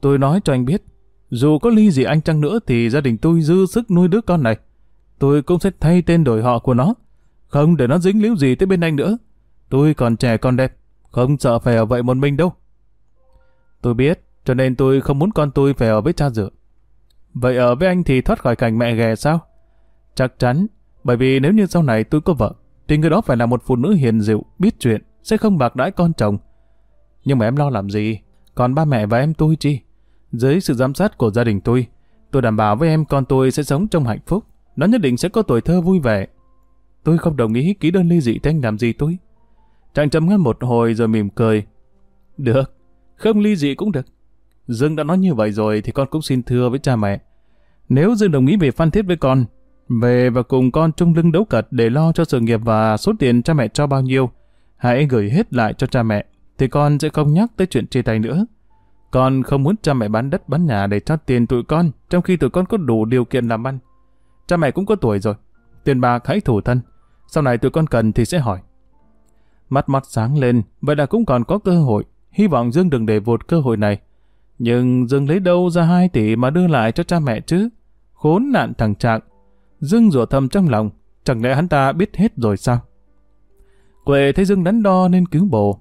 Tôi nói cho anh biết, dù có ly gì anh chăng nữa thì gia đình tôi dư sức nuôi đứa con này. Tôi cũng sẽ thay tên đổi họ của nó, không để nó dính líu gì tới bên anh nữa. Tôi còn trẻ còn đẹp, không sợ phải ở vậy một mình đâu. Tôi biết, cho nên tôi không muốn con tôi phải ở với cha dựa. Vậy ở với anh thì thoát khỏi cảnh mẹ ghẻ sao? Chắc chắn, bởi vì nếu như sau này tôi có vợ, thì người đó phải là một phụ nữ hiền dịu, biết chuyện, sẽ không bạc đãi con chồng. Nhưng mà em lo làm gì? Còn ba mẹ và em tôi chi? Dưới sự giám sát của gia đình tôi, tôi đảm bảo với em con tôi sẽ sống trong hạnh phúc. Nó nhất định sẽ có tuổi thơ vui vẻ. Tôi không đồng ý ký đơn ly dị thì anh làm gì tôi? Chàng trầm ngâm một hồi rồi mỉm cười. Được, không ly dị cũng được. Dương đã nói như vậy rồi thì con cũng xin thưa với cha mẹ. Nếu Dương đồng ý về phan thiết với con, về và cùng con chung lưng đấu cật để lo cho sự nghiệp và số tiền cha mẹ cho bao nhiêu, hãy gửi hết lại cho cha mẹ, thì con sẽ không nhắc tới chuyện chia tay nữa. Con không muốn cha mẹ bán đất bán nhà để cho tiền tụi con, trong khi tụi con có đủ điều kiện làm ăn. Cha mẹ cũng có tuổi rồi, tiền bạc hãy thủ thân. Sau này tụi con cần thì sẽ hỏi. Mắt mắt sáng lên, vậy là cũng còn có cơ hội. Hy vọng Dương đừng để vụt cơ hội này. Nhưng Dương lấy đâu ra 2 tỷ mà đưa lại cho cha mẹ chứ? Khốn nạn thằng Trạng. Dương rủa thầm trong lòng, chẳng lẽ hắn ta biết hết rồi sao? Quệ thấy Dương đắn đo nên cứu bồ.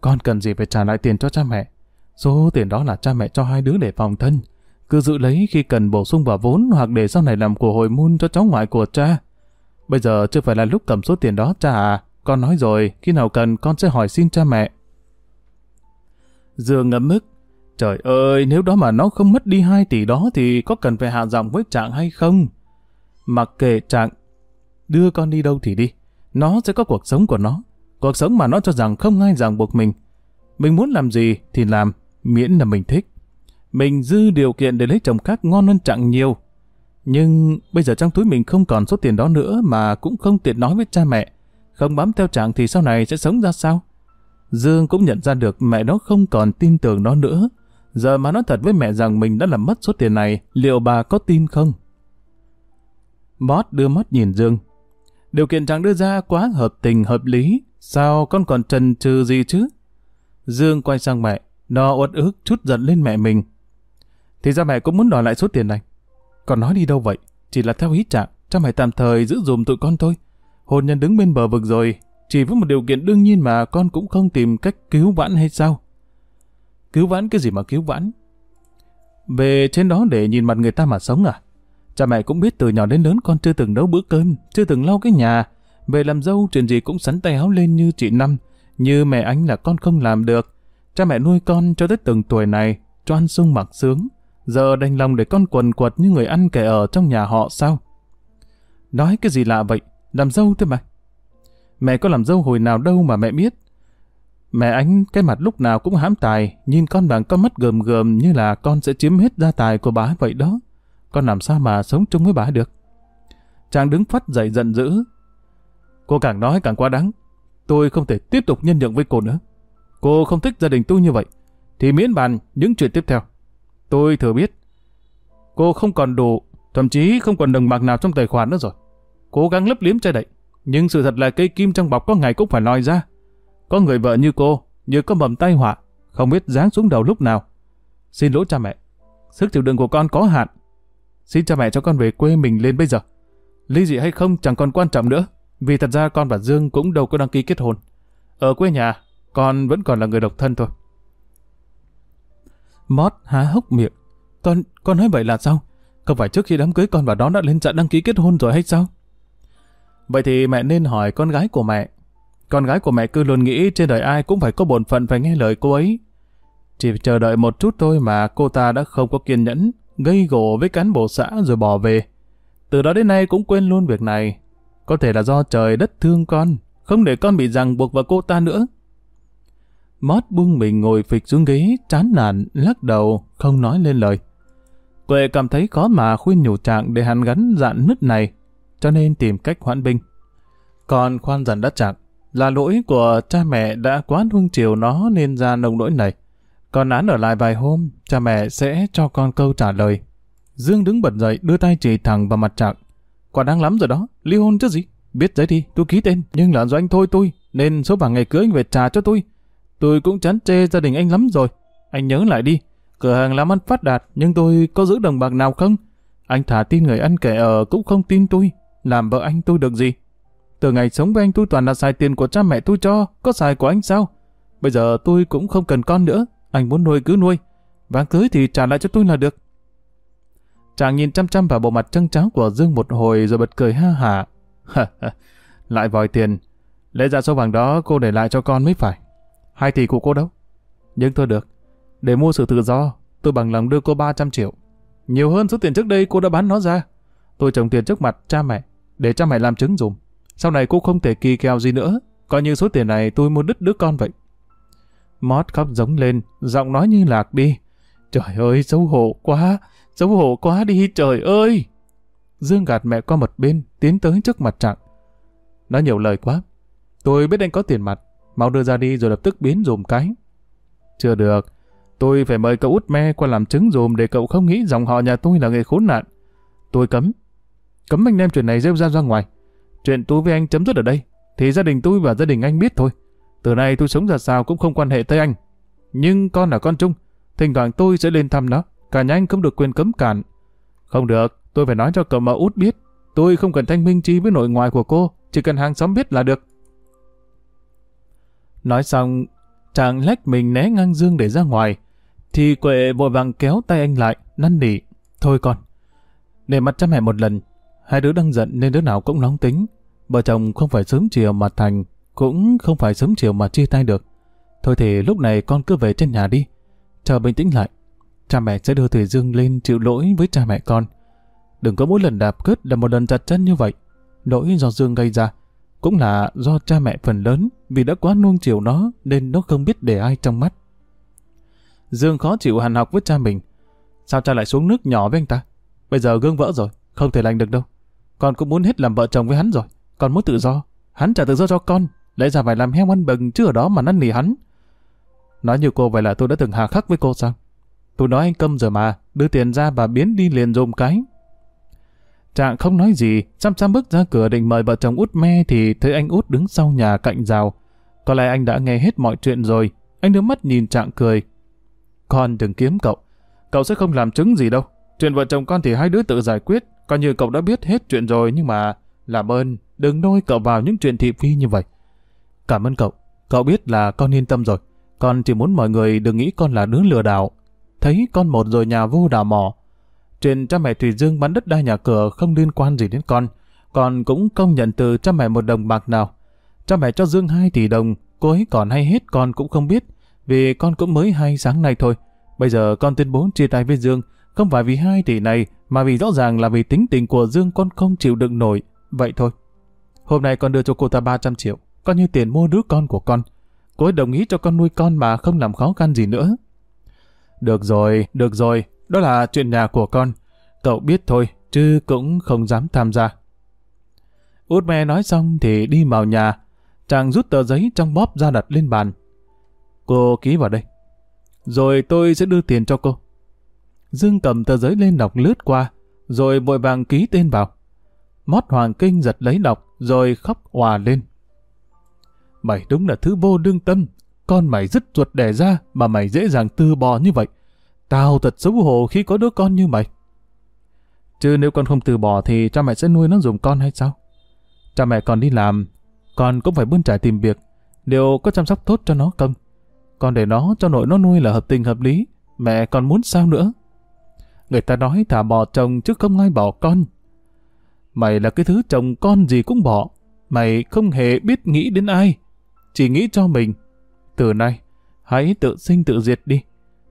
Con cần gì phải trả lại tiền cho cha mẹ? Số tiền đó là cha mẹ cho hai đứa để phòng thân. Cứ giữ lấy khi cần bổ sung vào vốn hoặc để sau này làm của hồi môn cho cháu ngoại của cha. Bây giờ chưa phải là lúc cầm số tiền đó cha à. Con nói rồi, khi nào cần con sẽ hỏi xin cha mẹ. Dương ngấm mức. Trời ơi, nếu đó mà nó không mất đi 2 tỷ đó thì có cần phải hạ giọng với Trạng hay không? Mặc kệ Trạng, đưa con đi đâu thì đi. Nó sẽ có cuộc sống của nó. Cuộc sống mà nó cho rằng không ai ràng buộc mình. Mình muốn làm gì thì làm, miễn là mình thích. Mình dư điều kiện để lấy chồng khác ngon hơn Trạng nhiều. Nhưng bây giờ trong túi mình không còn số tiền đó nữa mà cũng không tiện nói với cha mẹ. Không bám theo Trạng thì sau này sẽ sống ra sao? Dương cũng nhận ra được mẹ nó không còn tin tưởng nó nữa. Giờ mà nói thật với mẹ rằng mình đã làm mất số tiền này, liệu bà có tin không? Bót đưa mắt nhìn Dương. Điều kiện chàng đưa ra quá hợp tình hợp lý, sao con còn trần trừ gì chứ? Dương quay sang mẹ, nó uất ức chút giận lên mẹ mình. Thì ra mẹ cũng muốn đòi lại số tiền này. Còn nói đi đâu vậy? Chỉ là theo ý trạng, cha mẹ tạm thời giữ dùm tụi con thôi. Hồn nhân đứng bên bờ vực rồi, chỉ với một điều kiện đương nhiên mà con cũng không tìm cách cứu vãn hay sao? Cứu vãn cái gì mà cứu vãn? Về trên đó để nhìn mặt người ta mà sống à? Cha mẹ cũng biết từ nhỏ đến lớn con chưa từng nấu bữa cơm, chưa từng lau cái nhà. Về làm dâu chuyện gì cũng sắn tay áo lên như chị Năm. Như mẹ anh là con không làm được. Cha mẹ nuôi con cho tới từng tuổi này, cho ăn sung mặc sướng. Giờ đành lòng để con quần quật như người ăn kẻ ở trong nhà họ sao? Nói cái gì lạ vậy? Làm dâu thôi mà. Mẹ có làm dâu hồi nào đâu mà mẹ biết. Mẹ anh cái mặt lúc nào cũng hãm tài, nhìn con bằng con mắt gờm gờm như là con sẽ chiếm hết gia tài của bà vậy đó. Con làm sao mà sống chung với bà được? Chàng đứng phát dậy giận dữ. Cô càng nói càng quá đáng. Tôi không thể tiếp tục nhân nhượng với cô nữa. Cô không thích gia đình tôi như vậy, thì miễn bàn những chuyện tiếp theo. Tôi thừa biết, cô không còn đủ, thậm chí không còn đồng bạc nào trong tài khoản nữa rồi. Cố gắng lấp liếm che đậy, nhưng sự thật là cây kim trong bọc có ngày cũng phải lòi ra. Có người vợ như cô, như có mầm tai họa, không biết giáng xuống đầu lúc nào. Xin lỗi cha mẹ, sức chịu đựng của con có hạn. Xin cha mẹ cho con về quê mình lên bây giờ. Ly dị hay không chẳng còn quan trọng nữa, vì thật ra con và Dương cũng đâu có đăng ký kết hôn. Ở quê nhà, con vẫn còn là người độc thân thôi. Mót há hốc miệng. Con, con nói vậy là sao? Không phải trước khi đám cưới con và đó đã lên trận đăng ký kết hôn rồi hay sao? Vậy thì mẹ nên hỏi con gái của mẹ. Con gái của mẹ cứ luôn nghĩ trên đời ai cũng phải có bổn phận phải nghe lời cô ấy. Chỉ chờ đợi một chút thôi mà cô ta đã không có kiên nhẫn, gây gổ với cán bộ xã rồi bỏ về. Từ đó đến nay cũng quên luôn việc này. Có thể là do trời đất thương con, không để con bị ràng buộc vào cô ta nữa. Mót buông mình ngồi phịch xuống ghế, chán nản, lắc đầu, không nói lên lời. Quệ cảm thấy khó mà khuyên nhủ trạng để hắn gắn dạn nứt này, cho nên tìm cách hoãn binh. Còn khoan dần đất trạng, là lỗi của cha mẹ đã quá nuông chiều nó nên ra nông nỗi này. Còn án ở lại vài hôm, cha mẹ sẽ cho con câu trả lời. Dương đứng bật dậy đưa tay chỉ thẳng vào mặt trạng. Quả đáng lắm rồi đó, ly hôn chứ gì. Biết giấy đi, tôi ký tên, nhưng là do anh thôi tôi, nên số vàng ngày cưới anh về trả cho tôi. Tôi cũng chán chê gia đình anh lắm rồi. Anh nhớ lại đi, cửa hàng làm ăn phát đạt, nhưng tôi có giữ đồng bạc nào không? Anh thả tin người ăn kẻ ở cũng không tin tôi. Làm vợ anh tôi được gì? Từ ngày sống với anh tôi toàn là xài tiền của cha mẹ tôi cho, có xài của anh sao? Bây giờ tôi cũng không cần con nữa, anh muốn nuôi cứ nuôi. Vàng cưới thì trả lại cho tôi là được. Chàng nhìn chăm chăm vào bộ mặt trăng tráo của Dương một hồi rồi bật cười ha hả. <laughs> lại vòi tiền. Lẽ ra số vàng đó cô để lại cho con mới phải. Hai tỷ của cô đâu? Nhưng tôi được. Để mua sự tự do, tôi bằng lòng đưa cô 300 triệu. Nhiều hơn số tiền trước đây cô đã bán nó ra. Tôi trồng tiền trước mặt cha mẹ, để cha mẹ làm chứng dùm. Sau này cô không thể kỳ kèo gì nữa, coi như số tiền này tôi mua đứt đứa con vậy. Mót khóc giống lên, giọng nói như lạc đi. Trời ơi, xấu hổ quá, xấu hổ quá đi, trời ơi! Dương gạt mẹ qua một bên, tiến tới trước mặt trạng. Nó nhiều lời quá. Tôi biết anh có tiền mặt, mau đưa ra đi rồi lập tức biến dùm cái. Chưa được, tôi phải mời cậu út me qua làm chứng dùm để cậu không nghĩ dòng họ nhà tôi là người khốn nạn. Tôi cấm. Cấm anh đem chuyện này rêu ra ra ngoài. Chuyện tôi với anh chấm dứt ở đây, thì gia đình tôi và gia đình anh biết thôi. Từ nay tôi sống ra sao cũng không quan hệ tới anh. Nhưng con là con chung, thỉnh thoảng tôi sẽ lên thăm nó, cả nhà anh không được quyền cấm cản. Không được, tôi phải nói cho cậu mà út biết. Tôi không cần thanh minh chi với nội ngoại của cô, chỉ cần hàng xóm biết là được. Nói xong, chàng lách mình né ngang dương để ra ngoài, thì quệ vội vàng kéo tay anh lại, năn nỉ. Thôi con, để mặt cha mẹ một lần, hai đứa đang giận nên đứa nào cũng nóng tính. Vợ chồng không phải sớm chiều mà thành, cũng không phải sớm chiều mà chia tay được. Thôi thì lúc này con cứ về trên nhà đi, chờ bình tĩnh lại. Cha mẹ sẽ đưa Thủy Dương lên chịu lỗi với cha mẹ con. Đừng có mỗi lần đạp cướp là một lần chặt chân như vậy. Lỗi do Dương gây ra, cũng là do cha mẹ phần lớn vì đã quá nuông chiều nó nên nó không biết để ai trong mắt. Dương khó chịu hàn học với cha mình. Sao cha lại xuống nước nhỏ với anh ta? Bây giờ gương vỡ rồi, không thể lành được đâu. Con cũng muốn hết làm vợ chồng với hắn rồi. Con muốn tự do. Hắn trả tự do cho con. Lẽ ra phải làm heo ăn bừng chứ ở đó mà năn nỉ hắn. Nói như cô vậy là tôi đã từng hà khắc với cô sao? Tôi nói anh câm rồi mà, đưa tiền ra và biến đi liền dùm cái. Trạng không nói gì, chăm chăm bước ra cửa định mời vợ chồng út me thì thấy anh út đứng sau nhà cạnh rào. Có lẽ anh đã nghe hết mọi chuyện rồi. Anh đưa mắt nhìn Trạng cười. Con đừng kiếm cậu. Cậu sẽ không làm chứng gì đâu. Chuyện vợ chồng con thì hai đứa tự giải quyết. Coi như cậu đã biết hết chuyện rồi nhưng mà làm ơn đừng nôi cậu vào những chuyện thị phi như vậy. Cảm ơn cậu. Cậu biết là con yên tâm rồi. Con chỉ muốn mọi người đừng nghĩ con là đứa lừa đảo. Thấy con một rồi nhà vô đào mò. Chuyện cha mẹ Thủy Dương bán đất đai nhà cửa không liên quan gì đến con. Con cũng không nhận từ cha mẹ một đồng bạc nào. Cha mẹ cho Dương 2 tỷ đồng, cô ấy còn hay hết con cũng không biết. Vì con cũng mới hay sáng nay thôi. Bây giờ con tuyên bố chia tay với Dương, không phải vì 2 tỷ này, mà vì rõ ràng là vì tính tình của Dương con không chịu đựng nổi. Vậy thôi. Hôm nay con đưa cho cô ta 300 triệu, coi như tiền mua đứa con của con. Cô ấy đồng ý cho con nuôi con mà không làm khó khăn gì nữa. Được rồi, được rồi, đó là chuyện nhà của con. Cậu biết thôi, chứ cũng không dám tham gia. Út me nói xong thì đi vào nhà. Chàng rút tờ giấy trong bóp ra đặt lên bàn. Cô ký vào đây. Rồi tôi sẽ đưa tiền cho cô. Dương cầm tờ giấy lên đọc lướt qua, rồi vội vàng ký tên vào. Mót Hoàng Kinh giật lấy đọc, rồi khóc hòa lên. Mày đúng là thứ vô đương tâm, con mày dứt ruột đẻ ra mà mày dễ dàng từ bỏ như vậy. Tao thật xấu hổ khi có đứa con như mày. Chứ nếu con không từ bỏ thì cha mẹ sẽ nuôi nó dùng con hay sao? Cha mẹ còn đi làm, con cũng phải bươn trải tìm việc. Liệu có chăm sóc tốt cho nó không? Con để nó cho nội nó nuôi là hợp tình hợp lý. Mẹ còn muốn sao nữa? Người ta nói thả bỏ chồng chứ không ai bỏ con. Mày là cái thứ chồng con gì cũng bỏ. Mày không hề biết nghĩ đến ai. Chỉ nghĩ cho mình. Từ nay, hãy tự sinh tự diệt đi.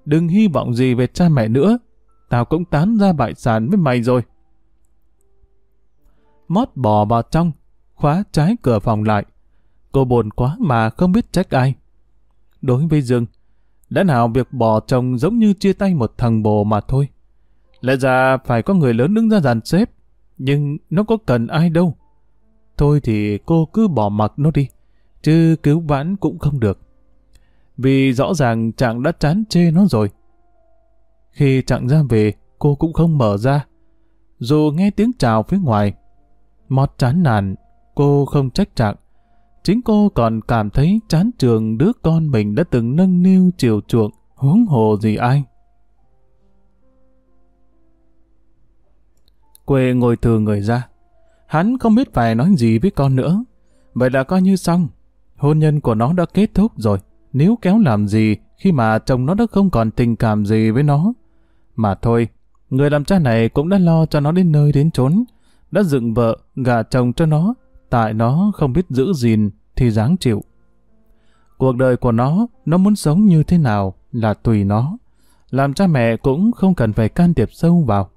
Đừng hy vọng gì về cha mẹ nữa. Tao cũng tán ra bại sản với mày rồi. Mót bò vào trong, khóa trái cửa phòng lại. Cô buồn quá mà không biết trách ai. Đối với Dương, đã nào việc bỏ chồng giống như chia tay một thằng bồ mà thôi. Lẽ ra phải có người lớn đứng ra dàn xếp, nhưng nó có cần ai đâu. Thôi thì cô cứ bỏ mặc nó đi, chứ cứu vãn cũng không được. Vì rõ ràng chàng đã chán chê nó rồi. Khi chàng ra về, cô cũng không mở ra. Dù nghe tiếng chào phía ngoài, mót chán nản, cô không trách chàng. Chính cô còn cảm thấy chán trường đứa con mình đã từng nâng niu chiều chuộng, huống hồ gì ai. Quê ngồi từ người ra. Hắn không biết phải nói gì với con nữa. Vậy là coi như xong. Hôn nhân của nó đã kết thúc rồi. Nếu kéo làm gì khi mà chồng nó đã không còn tình cảm gì với nó. Mà thôi, người làm cha này cũng đã lo cho nó đến nơi đến chốn. Đã dựng vợ, gả chồng cho nó. Tại nó không biết giữ gìn thì dáng chịu. Cuộc đời của nó, nó muốn sống như thế nào là tùy nó. Làm cha mẹ cũng không cần phải can thiệp sâu vào.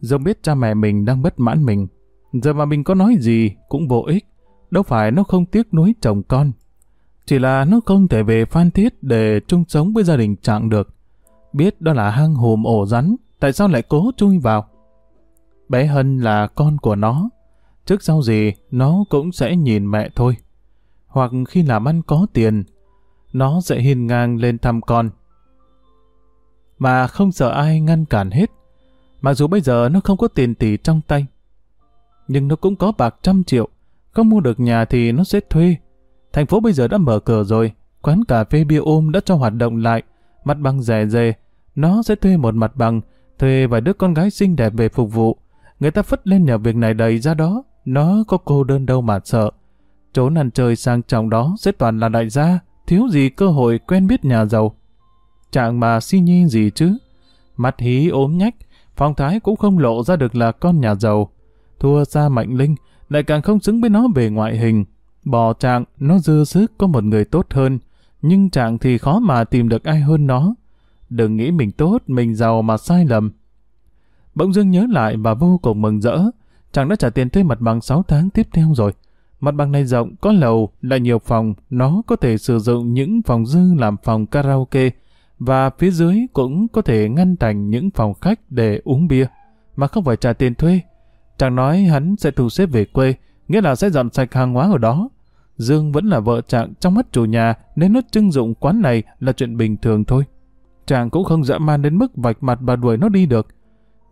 Dương biết cha mẹ mình đang bất mãn mình. Giờ mà mình có nói gì cũng vô ích. Đâu phải nó không tiếc nuối chồng con. Chỉ là nó không thể về Phan Thiết để chung sống với gia đình trạng được. Biết đó là hang hùm ổ rắn, tại sao lại cố chui vào? Bé Hân là con của nó. Trước sau gì, nó cũng sẽ nhìn mẹ thôi. Hoặc khi làm ăn có tiền, nó sẽ hiên ngang lên thăm con. Mà không sợ ai ngăn cản hết. Mặc dù bây giờ nó không có tiền tỷ trong tay, nhưng nó cũng có bạc trăm triệu. Không mua được nhà thì nó sẽ thuê. Thành phố bây giờ đã mở cửa rồi, quán cà phê bia ôm đã cho hoạt động lại, mặt bằng rẻ rề. Nó sẽ thuê một mặt bằng, thuê vài đứa con gái xinh đẹp về phục vụ. Người ta phất lên nhờ việc này đầy ra đó, nó có cô đơn đâu mà sợ. Trốn ăn chơi sang trọng đó sẽ toàn là đại gia, thiếu gì cơ hội quen biết nhà giàu. Chẳng mà si nhi gì chứ. Mặt hí ốm nhách, phong thái cũng không lộ ra được là con nhà giàu. Thua xa mạnh linh, lại càng không xứng với nó về ngoại hình. Bỏ trạng, nó dư sức có một người tốt hơn, nhưng trạng thì khó mà tìm được ai hơn nó. Đừng nghĩ mình tốt, mình giàu mà sai lầm. Bỗng dưng nhớ lại và vô cùng mừng rỡ. Chàng đã trả tiền thuê mặt bằng 6 tháng tiếp theo rồi. Mặt bằng này rộng, có lầu, lại nhiều phòng, nó có thể sử dụng những phòng dư làm phòng karaoke, và phía dưới cũng có thể ngăn thành những phòng khách để uống bia, mà không phải trả tiền thuê. Chàng nói hắn sẽ thu xếp về quê, nghĩa là sẽ dọn sạch hàng hóa ở đó. Dương vẫn là vợ chàng trong mắt chủ nhà nên nó trưng dụng quán này là chuyện bình thường thôi. Chàng cũng không dã man đến mức vạch mặt và đuổi nó đi được.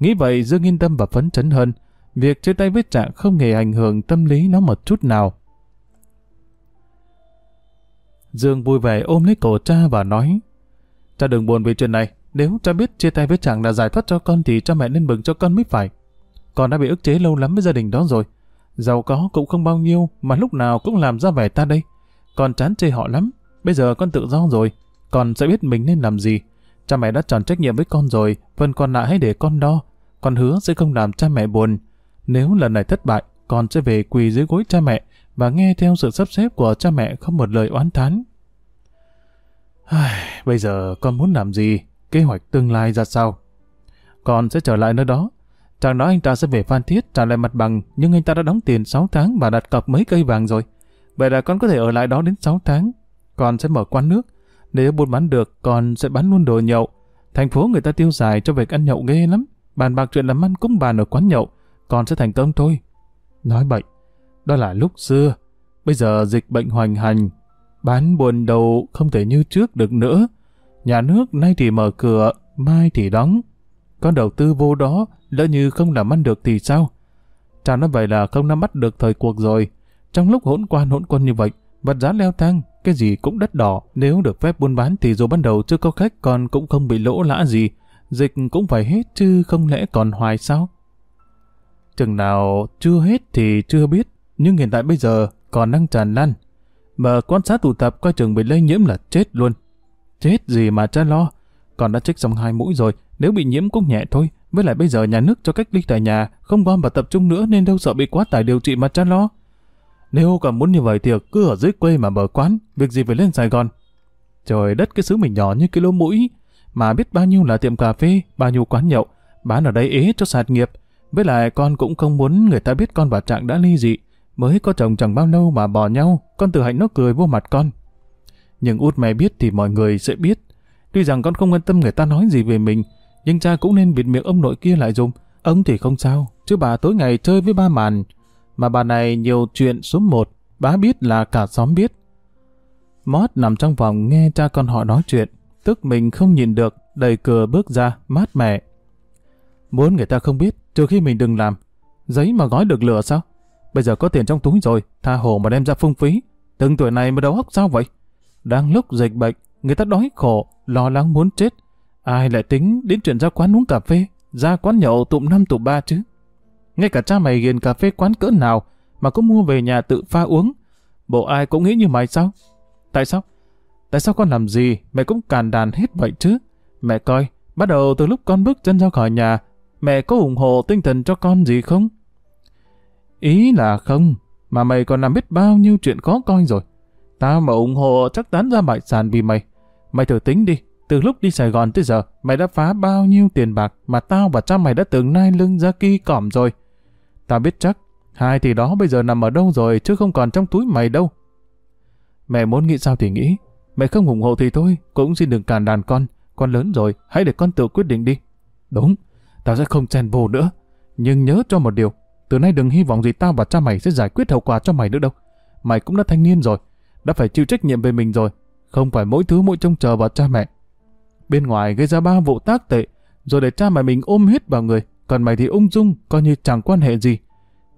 Nghĩ vậy Dương yên tâm và phấn chấn hơn. Việc chia tay với chàng không hề ảnh hưởng tâm lý nó một chút nào. Dương vui vẻ ôm lấy cổ cha và nói Cha đừng buồn vì chuyện này. Nếu cha biết chia tay với chàng là giải thoát cho con thì cha mẹ nên mừng cho con mới phải. Con đã bị ức chế lâu lắm với gia đình đó rồi. Giàu có cũng không bao nhiêu mà lúc nào cũng làm ra vẻ ta đây. Con chán chê họ lắm. Bây giờ con tự do rồi. Con sẽ biết mình nên làm gì. Cha mẹ đã tròn trách nhiệm với con rồi. Phần còn lại hãy để con đo. Con hứa sẽ không làm cha mẹ buồn. Nếu lần này thất bại, con sẽ về quỳ dưới gối cha mẹ và nghe theo sự sắp xếp của cha mẹ không một lời oán thán. Bây giờ con muốn làm gì? Kế hoạch tương lai ra sao? Con sẽ trở lại nơi đó. Chàng nói anh ta sẽ về Phan Thiết trả lại mặt bằng, nhưng anh ta đã đóng tiền 6 tháng và đặt cọc mấy cây vàng rồi. Vậy là con có thể ở lại đó đến 6 tháng. Con sẽ mở quán nước. Nếu buôn bán được, con sẽ bán luôn đồ nhậu. Thành phố người ta tiêu xài cho việc ăn nhậu ghê lắm. Bàn bạc chuyện làm ăn cũng bàn ở quán nhậu. Con sẽ thành công thôi. Nói bệnh. Đó là lúc xưa. Bây giờ dịch bệnh hoành hành, Bán buồn đầu không thể như trước được nữa. Nhà nước nay thì mở cửa, mai thì đóng. Con đầu tư vô đó, lỡ như không làm ăn được thì sao? cha nói vậy là không nắm bắt được thời cuộc rồi. Trong lúc hỗn quan hỗn quân như vậy, vật giá leo thang, cái gì cũng đắt đỏ. Nếu được phép buôn bán thì dù ban đầu chưa có khách còn cũng không bị lỗ lã gì. Dịch cũng phải hết chứ không lẽ còn hoài sao? Chừng nào chưa hết thì chưa biết, nhưng hiện tại bây giờ còn đang tràn lan mà quan sát tụ tập coi chừng bị lây nhiễm là chết luôn. Chết gì mà cha lo, còn đã trích xong hai mũi rồi, nếu bị nhiễm cũng nhẹ thôi. Với lại bây giờ nhà nước cho cách ly tại nhà, không gom và tập trung nữa nên đâu sợ bị quá tải điều trị mà cha lo. Nếu còn muốn như vậy thì cứ ở dưới quê mà mở quán, việc gì phải lên Sài Gòn. Trời đất cái xứ mình nhỏ như cái lỗ mũi, mà biết bao nhiêu là tiệm cà phê, bao nhiêu quán nhậu, bán ở đây ế cho sạt nghiệp. Với lại con cũng không muốn người ta biết con và Trạng đã ly dị. Mới có chồng chẳng bao lâu mà bỏ nhau, con tự hạnh nó cười vô mặt con. Nhưng út mẹ biết thì mọi người sẽ biết. Tuy rằng con không quan tâm người ta nói gì về mình, nhưng cha cũng nên bịt miệng ông nội kia lại dùng. Ông thì không sao, chứ bà tối ngày chơi với ba màn. Mà bà này nhiều chuyện số một, bá biết là cả xóm biết. Mót nằm trong phòng nghe cha con họ nói chuyện, tức mình không nhìn được, đẩy cửa bước ra, mát mẻ. Muốn người ta không biết, trừ khi mình đừng làm. Giấy mà gói được lửa sao? Bây giờ có tiền trong túi rồi, tha hồ mà đem ra phung phí. Từng tuổi này mà đầu óc sao vậy? Đang lúc dịch bệnh, người ta đói khổ, lo lắng muốn chết. Ai lại tính đến chuyện ra quán uống cà phê, ra quán nhậu tụm năm tụm ba chứ? Ngay cả cha mày ghiền cà phê quán cỡ nào mà cũng mua về nhà tự pha uống. Bộ ai cũng nghĩ như mày sao? Tại sao? Tại sao con làm gì mẹ cũng càn đàn hết vậy chứ? Mẹ coi, bắt đầu từ lúc con bước chân ra khỏi nhà, mẹ có ủng hộ tinh thần cho con gì không? Ý là không, mà mày còn làm biết bao nhiêu chuyện khó coi rồi. Tao mà ủng hộ chắc tán ra bại sản vì mày. Mày thử tính đi, từ lúc đi Sài Gòn tới giờ, mày đã phá bao nhiêu tiền bạc mà tao và cha mày đã từng nai lưng ra kỳ cỏm rồi. Tao biết chắc, hai tỷ đó bây giờ nằm ở đâu rồi chứ không còn trong túi mày đâu. Mẹ muốn nghĩ sao thì nghĩ, mẹ không ủng hộ thì thôi, cũng xin đừng cản đàn con. Con lớn rồi, hãy để con tự quyết định đi. Đúng, tao sẽ không chen vô nữa. Nhưng nhớ cho một điều, từ nay đừng hy vọng gì tao và cha mày sẽ giải quyết hậu quả cho mày nữa đâu. Mày cũng đã thanh niên rồi, đã phải chịu trách nhiệm về mình rồi. Không phải mỗi thứ mỗi trông chờ vào cha mẹ. Bên ngoài gây ra ba vụ tác tệ, rồi để cha mày mình ôm hết vào người, còn mày thì ung dung, coi như chẳng quan hệ gì.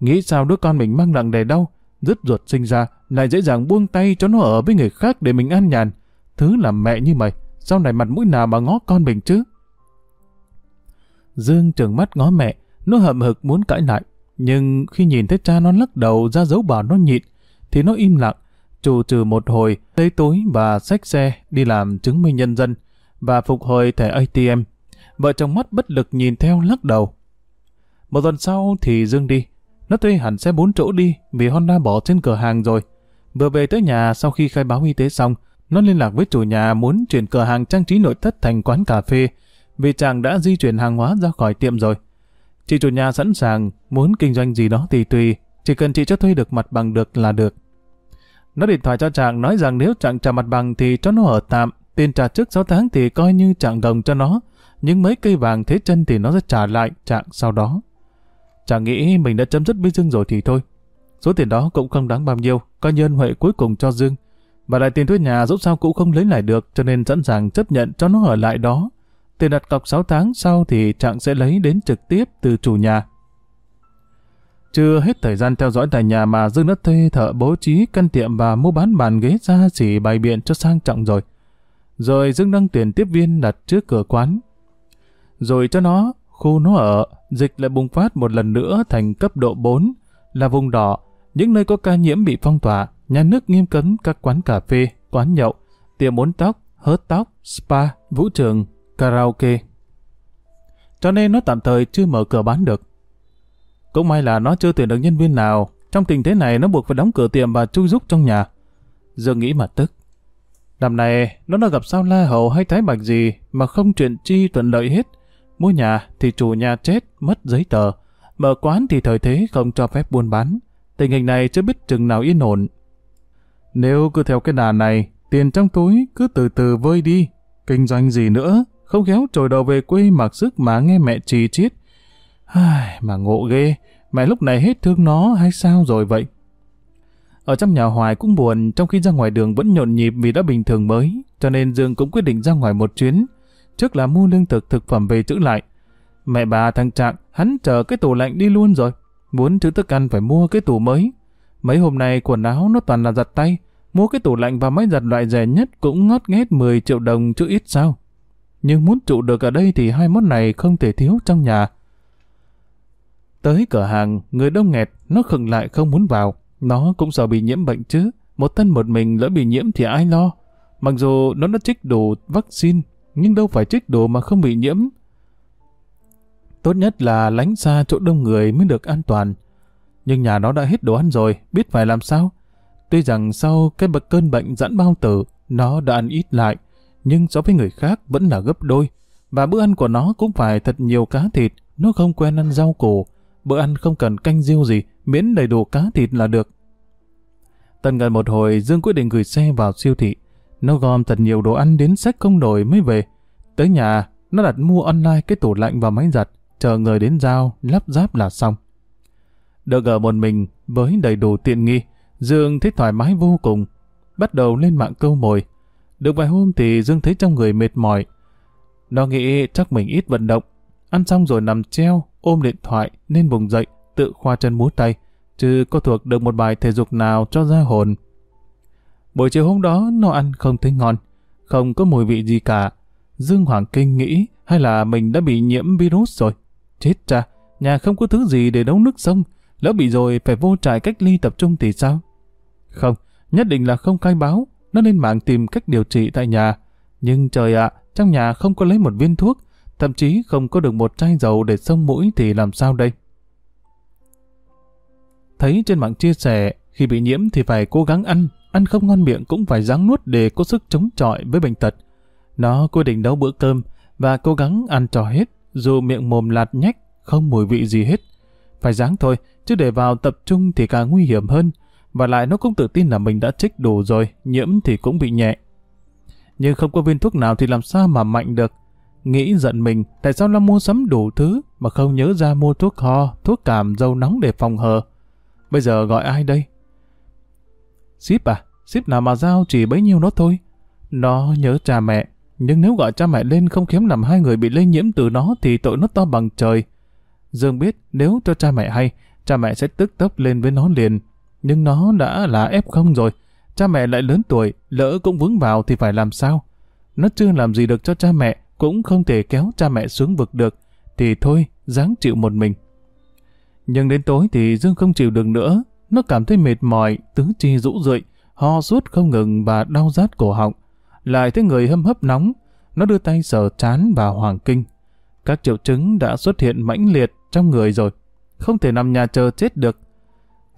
Nghĩ sao đứa con mình mang nặng đè đau, dứt ruột sinh ra, lại dễ dàng buông tay cho nó ở với người khác để mình an nhàn. Thứ làm mẹ như mày, sau này mặt mũi nào mà ngó con mình chứ? Dương trừng mắt ngó mẹ, nó hậm hực muốn cãi lại. Nhưng khi nhìn thấy cha nó lắc đầu ra dấu bảo nó nhịn, thì nó im lặng, trù trừ một hồi, lấy túi và xách xe đi làm chứng minh nhân dân và phục hồi thẻ ATM. Vợ chồng mắt bất lực nhìn theo lắc đầu. Một tuần sau thì Dương đi. Nó thuê hẳn xe bốn chỗ đi vì Honda bỏ trên cửa hàng rồi. Vừa về tới nhà sau khi khai báo y tế xong, nó liên lạc với chủ nhà muốn chuyển cửa hàng trang trí nội thất thành quán cà phê vì chàng đã di chuyển hàng hóa ra khỏi tiệm rồi. Chị chủ nhà sẵn sàng, muốn kinh doanh gì đó thì tùy, chỉ cần chị cho thuê được mặt bằng được là được. Nó điện thoại cho chàng nói rằng nếu chàng trả mặt bằng thì cho nó ở tạm, tiền trả trước 6 tháng thì coi như chàng đồng cho nó, nhưng mấy cây vàng thế chân thì nó sẽ trả lại chàng sau đó. Chàng nghĩ mình đã chấm dứt với Dương rồi thì thôi. Số tiền đó cũng không đáng bao nhiêu, coi như ân huệ cuối cùng cho Dương. Và lại tiền thuê nhà dẫu sao cũng không lấy lại được cho nên sẵn sàng chấp nhận cho nó ở lại đó Tiền đặt cọc 6 tháng sau thì Trạng sẽ lấy đến trực tiếp từ chủ nhà. Chưa hết thời gian theo dõi tại nhà mà Dương đã thuê thợ bố trí căn tiệm và mua bán bàn ghế ra xỉ bày biện cho sang trọng rồi. Rồi Dương đăng tiền tiếp viên đặt trước cửa quán. Rồi cho nó, khu nó ở, dịch lại bùng phát một lần nữa thành cấp độ 4, là vùng đỏ, những nơi có ca nhiễm bị phong tỏa, nhà nước nghiêm cấm các quán cà phê, quán nhậu, tiệm uốn tóc, hớt tóc, spa, vũ trường, karaoke. Cho nên nó tạm thời chưa mở cửa bán được. Cũng may là nó chưa tuyển được nhân viên nào. Trong tình thế này nó buộc phải đóng cửa tiệm và chui rúc trong nhà. Dương nghĩ mà tức. Năm này nó đã gặp sao la hầu hay thái bạch gì mà không chuyện chi thuận lợi hết. Mua nhà thì chủ nhà chết, mất giấy tờ. Mở quán thì thời thế không cho phép buôn bán. Tình hình này chưa biết chừng nào yên ổn. Nếu cứ theo cái đà này, tiền trong túi cứ từ từ vơi đi. Kinh doanh gì nữa, không khéo trồi đầu về quê mặc sức mà nghe mẹ trì chiết. Ai, mà ngộ ghê, mẹ lúc này hết thương nó hay sao rồi vậy? Ở trong nhà Hoài cũng buồn, trong khi ra ngoài đường vẫn nhộn nhịp vì đã bình thường mới, cho nên Dương cũng quyết định ra ngoài một chuyến. Trước là mua lương thực thực phẩm về trữ lại. Mẹ bà thằng Trạng, hắn chờ cái tủ lạnh đi luôn rồi. Muốn trữ thức ăn phải mua cái tủ mới. Mấy hôm nay quần áo nó toàn là giặt tay. Mua cái tủ lạnh và máy giặt loại rẻ nhất cũng ngót nghét 10 triệu đồng chứ ít sao nhưng muốn trụ được ở đây thì hai món này không thể thiếu trong nhà. Tới cửa hàng, người đông nghẹt, nó khựng lại không muốn vào. Nó cũng sợ bị nhiễm bệnh chứ. Một thân một mình lỡ bị nhiễm thì ai lo. Mặc dù nó đã trích đủ vaccine, nhưng đâu phải trích đủ mà không bị nhiễm. Tốt nhất là lánh xa chỗ đông người mới được an toàn. Nhưng nhà nó đã hết đồ ăn rồi, biết phải làm sao. Tuy rằng sau cái bậc cơn bệnh dẫn bao tử, nó đã ăn ít lại, nhưng so với người khác vẫn là gấp đôi. Và bữa ăn của nó cũng phải thật nhiều cá thịt, nó không quen ăn rau củ. Bữa ăn không cần canh riêu gì, miễn đầy đủ cá thịt là được. tần gần một hồi, Dương quyết định gửi xe vào siêu thị. Nó gom thật nhiều đồ ăn đến sách không nổi mới về. Tới nhà, nó đặt mua online cái tủ lạnh và máy giặt, chờ người đến giao, lắp ráp là xong. Được ở một mình với đầy đủ tiện nghi, Dương thấy thoải mái vô cùng. Bắt đầu lên mạng câu mồi. Được vài hôm thì Dương thấy trong người mệt mỏi. Nó nghĩ chắc mình ít vận động. Ăn xong rồi nằm treo, ôm điện thoại nên vùng dậy, tự khoa chân múa tay, chứ có thuộc được một bài thể dục nào cho ra hồn. Buổi chiều hôm đó nó ăn không thấy ngon, không có mùi vị gì cả. Dương Hoàng Kinh nghĩ hay là mình đã bị nhiễm virus rồi. Chết cha, nhà không có thứ gì để nấu nước sông, lỡ bị rồi phải vô trại cách ly tập trung thì sao? Không, nhất định là không khai báo, nó lên mạng tìm cách điều trị tại nhà. Nhưng trời ạ, trong nhà không có lấy một viên thuốc, thậm chí không có được một chai dầu để xông mũi thì làm sao đây? Thấy trên mạng chia sẻ, khi bị nhiễm thì phải cố gắng ăn, ăn không ngon miệng cũng phải ráng nuốt để có sức chống chọi với bệnh tật. Nó quyết định nấu bữa cơm và cố gắng ăn cho hết, dù miệng mồm lạt nhách, không mùi vị gì hết. Phải ráng thôi, chứ để vào tập trung thì càng nguy hiểm hơn. Và lại nó cũng tự tin là mình đã trích đủ rồi, nhiễm thì cũng bị nhẹ. Nhưng không có viên thuốc nào thì làm sao mà mạnh được. Nghĩ giận mình, tại sao nó mua sắm đủ thứ mà không nhớ ra mua thuốc ho, thuốc cảm, dâu nóng để phòng hờ. Bây giờ gọi ai đây? Ship à? Ship nào mà giao chỉ bấy nhiêu nó thôi. Nó nhớ cha mẹ, nhưng nếu gọi cha mẹ lên không khiếm làm hai người bị lây nhiễm từ nó thì tội nó to bằng trời. Dương biết nếu cho cha mẹ hay, cha mẹ sẽ tức tốc lên với nó liền. Nhưng nó đã là F0 rồi, cha mẹ lại lớn tuổi, lỡ cũng vướng vào thì phải làm sao? Nó chưa làm gì được cho cha mẹ, cũng không thể kéo cha mẹ xuống vực được, thì thôi, dáng chịu một mình. Nhưng đến tối thì Dương không chịu được nữa, nó cảm thấy mệt mỏi, tứ chi rũ rượi, ho suốt không ngừng và đau rát cổ họng. Lại thấy người hâm hấp nóng, nó đưa tay sờ chán và hoàng kinh. Các triệu chứng đã xuất hiện mãnh liệt trong người rồi, không thể nằm nhà chờ chết được.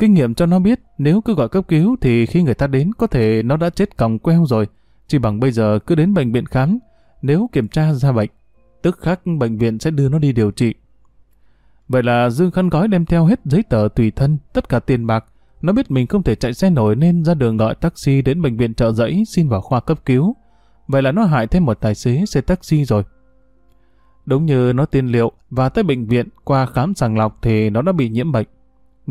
Kinh nghiệm cho nó biết nếu cứ gọi cấp cứu thì khi người ta đến có thể nó đã chết còng queo rồi, chỉ bằng bây giờ cứ đến bệnh viện khám, nếu kiểm tra ra bệnh, tức khắc bệnh viện sẽ đưa nó đi điều trị. Vậy là Dương khăn gói đem theo hết giấy tờ tùy thân, tất cả tiền bạc. Nó biết mình không thể chạy xe nổi nên ra đường gọi taxi đến bệnh viện trợ giấy xin vào khoa cấp cứu. Vậy là nó hại thêm một tài xế xe taxi rồi. Đúng như nó tiên liệu và tới bệnh viện qua khám sàng lọc thì nó đã bị nhiễm bệnh.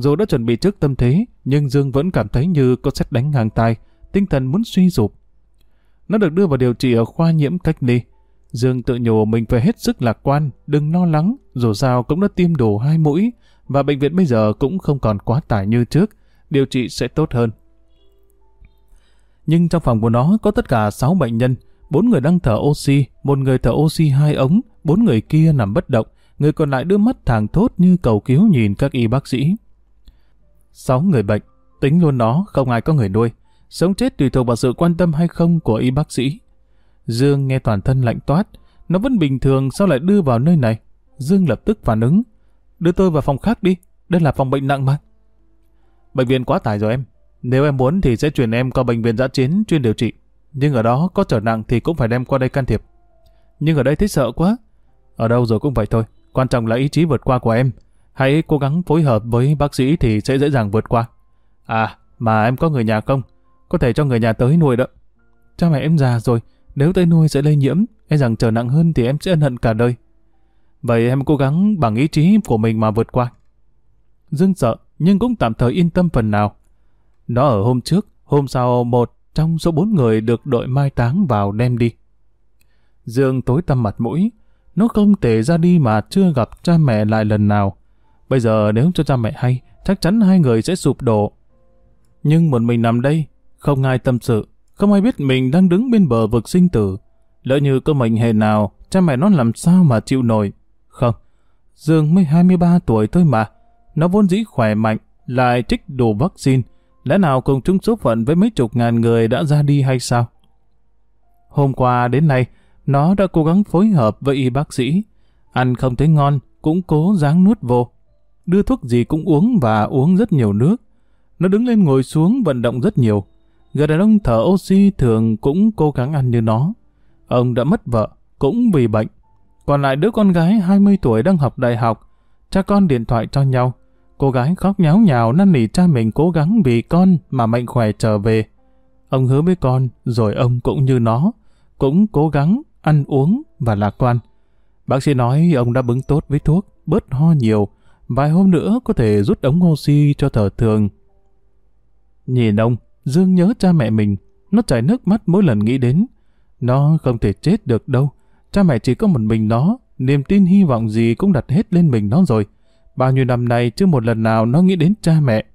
Dù đã chuẩn bị trước tâm thế, nhưng Dương vẫn cảm thấy như có xét đánh ngang tai, tinh thần muốn suy sụp. Nó được đưa vào điều trị ở khoa nhiễm cách ly. Dương tự nhủ mình phải hết sức lạc quan, đừng lo lắng, dù sao cũng đã tiêm đủ hai mũi, và bệnh viện bây giờ cũng không còn quá tải như trước, điều trị sẽ tốt hơn. Nhưng trong phòng của nó có tất cả 6 bệnh nhân, bốn người đang thở oxy, một người thở oxy hai ống, bốn người kia nằm bất động, người còn lại đưa mắt thẳng thốt như cầu cứu nhìn các y bác sĩ. Sáu người bệnh, tính luôn nó, không ai có người nuôi. Sống chết tùy thuộc vào sự quan tâm hay không của y bác sĩ. Dương nghe toàn thân lạnh toát, nó vẫn bình thường sao lại đưa vào nơi này. Dương lập tức phản ứng. Đưa tôi vào phòng khác đi, đây là phòng bệnh nặng mà. Bệnh viện quá tải rồi em. Nếu em muốn thì sẽ chuyển em qua bệnh viện giã chiến chuyên điều trị. Nhưng ở đó có trở nặng thì cũng phải đem qua đây can thiệp. Nhưng ở đây thấy sợ quá. Ở đâu rồi cũng vậy thôi. Quan trọng là ý chí vượt qua của em. Hãy cố gắng phối hợp với bác sĩ thì sẽ dễ dàng vượt qua. À, mà em có người nhà không? Có thể cho người nhà tới nuôi đó. Cha mẹ em già rồi, nếu tới nuôi sẽ lây nhiễm, e rằng trở nặng hơn thì em sẽ ân hận cả đời. Vậy em cố gắng bằng ý chí của mình mà vượt qua. Dương sợ, nhưng cũng tạm thời yên tâm phần nào. Nó ở hôm trước, hôm sau một trong số bốn người được đội mai táng vào đem đi. Dương tối tăm mặt mũi, nó không thể ra đi mà chưa gặp cha mẹ lại lần nào. Bây giờ nếu cho cha mẹ hay, chắc chắn hai người sẽ sụp đổ. Nhưng một mình nằm đây, không ai tâm sự, không ai biết mình đang đứng bên bờ vực sinh tử. Lỡ như có mệnh hệ nào, cha mẹ nó làm sao mà chịu nổi. Không, Dương mới 23 tuổi thôi mà. Nó vốn dĩ khỏe mạnh, lại trích đủ vaccine. Lẽ nào cùng chung số phận với mấy chục ngàn người đã ra đi hay sao? Hôm qua đến nay, nó đã cố gắng phối hợp với y bác sĩ. Ăn không thấy ngon, cũng cố dáng nuốt vô. Đưa thuốc gì cũng uống và uống rất nhiều nước. Nó đứng lên ngồi xuống vận động rất nhiều. Người đàn ông thở oxy thường cũng cố gắng ăn như nó. Ông đã mất vợ, cũng vì bệnh. Còn lại đứa con gái 20 tuổi đang học đại học, cha con điện thoại cho nhau. Cô gái khóc nháo nhào năn nỉ cha mình cố gắng vì con mà mạnh khỏe trở về. Ông hứa với con, rồi ông cũng như nó, cũng cố gắng ăn uống và lạc quan. Bác sĩ nói ông đã bứng tốt với thuốc, bớt ho nhiều, vài hôm nữa có thể rút ống oxy cho thở thường. Nhìn ông, Dương nhớ cha mẹ mình, nó chảy nước mắt mỗi lần nghĩ đến. Nó không thể chết được đâu, cha mẹ chỉ có một mình nó, niềm tin hy vọng gì cũng đặt hết lên mình nó rồi. Bao nhiêu năm nay chưa một lần nào nó nghĩ đến cha mẹ.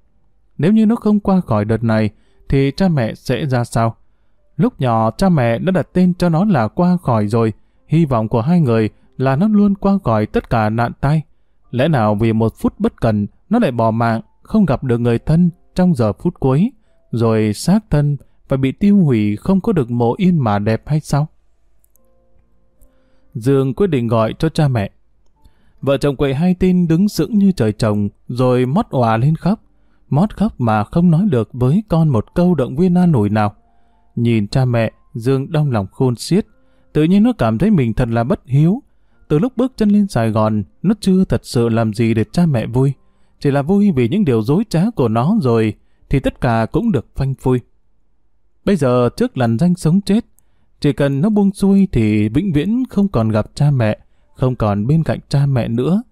Nếu như nó không qua khỏi đợt này, thì cha mẹ sẽ ra sao? Lúc nhỏ cha mẹ đã đặt tên cho nó là qua khỏi rồi, hy vọng của hai người là nó luôn qua khỏi tất cả nạn tai. Lẽ nào vì một phút bất cần, nó lại bỏ mạng, không gặp được người thân trong giờ phút cuối, rồi xác thân và bị tiêu hủy không có được mộ yên mà đẹp hay sao? Dương quyết định gọi cho cha mẹ. Vợ chồng quậy hai tin đứng sững như trời trồng, rồi mót òa lên khóc. Mót khóc mà không nói được với con một câu động viên an ủi nào. Nhìn cha mẹ, Dương đau lòng khôn xiết. Tự nhiên nó cảm thấy mình thật là bất hiếu. Từ lúc bước chân lên Sài Gòn, nó chưa thật sự làm gì để cha mẹ vui. Chỉ là vui vì những điều dối trá của nó rồi, thì tất cả cũng được phanh phui. Bây giờ trước làn danh sống chết, chỉ cần nó buông xuôi thì vĩnh viễn không còn gặp cha mẹ, không còn bên cạnh cha mẹ nữa.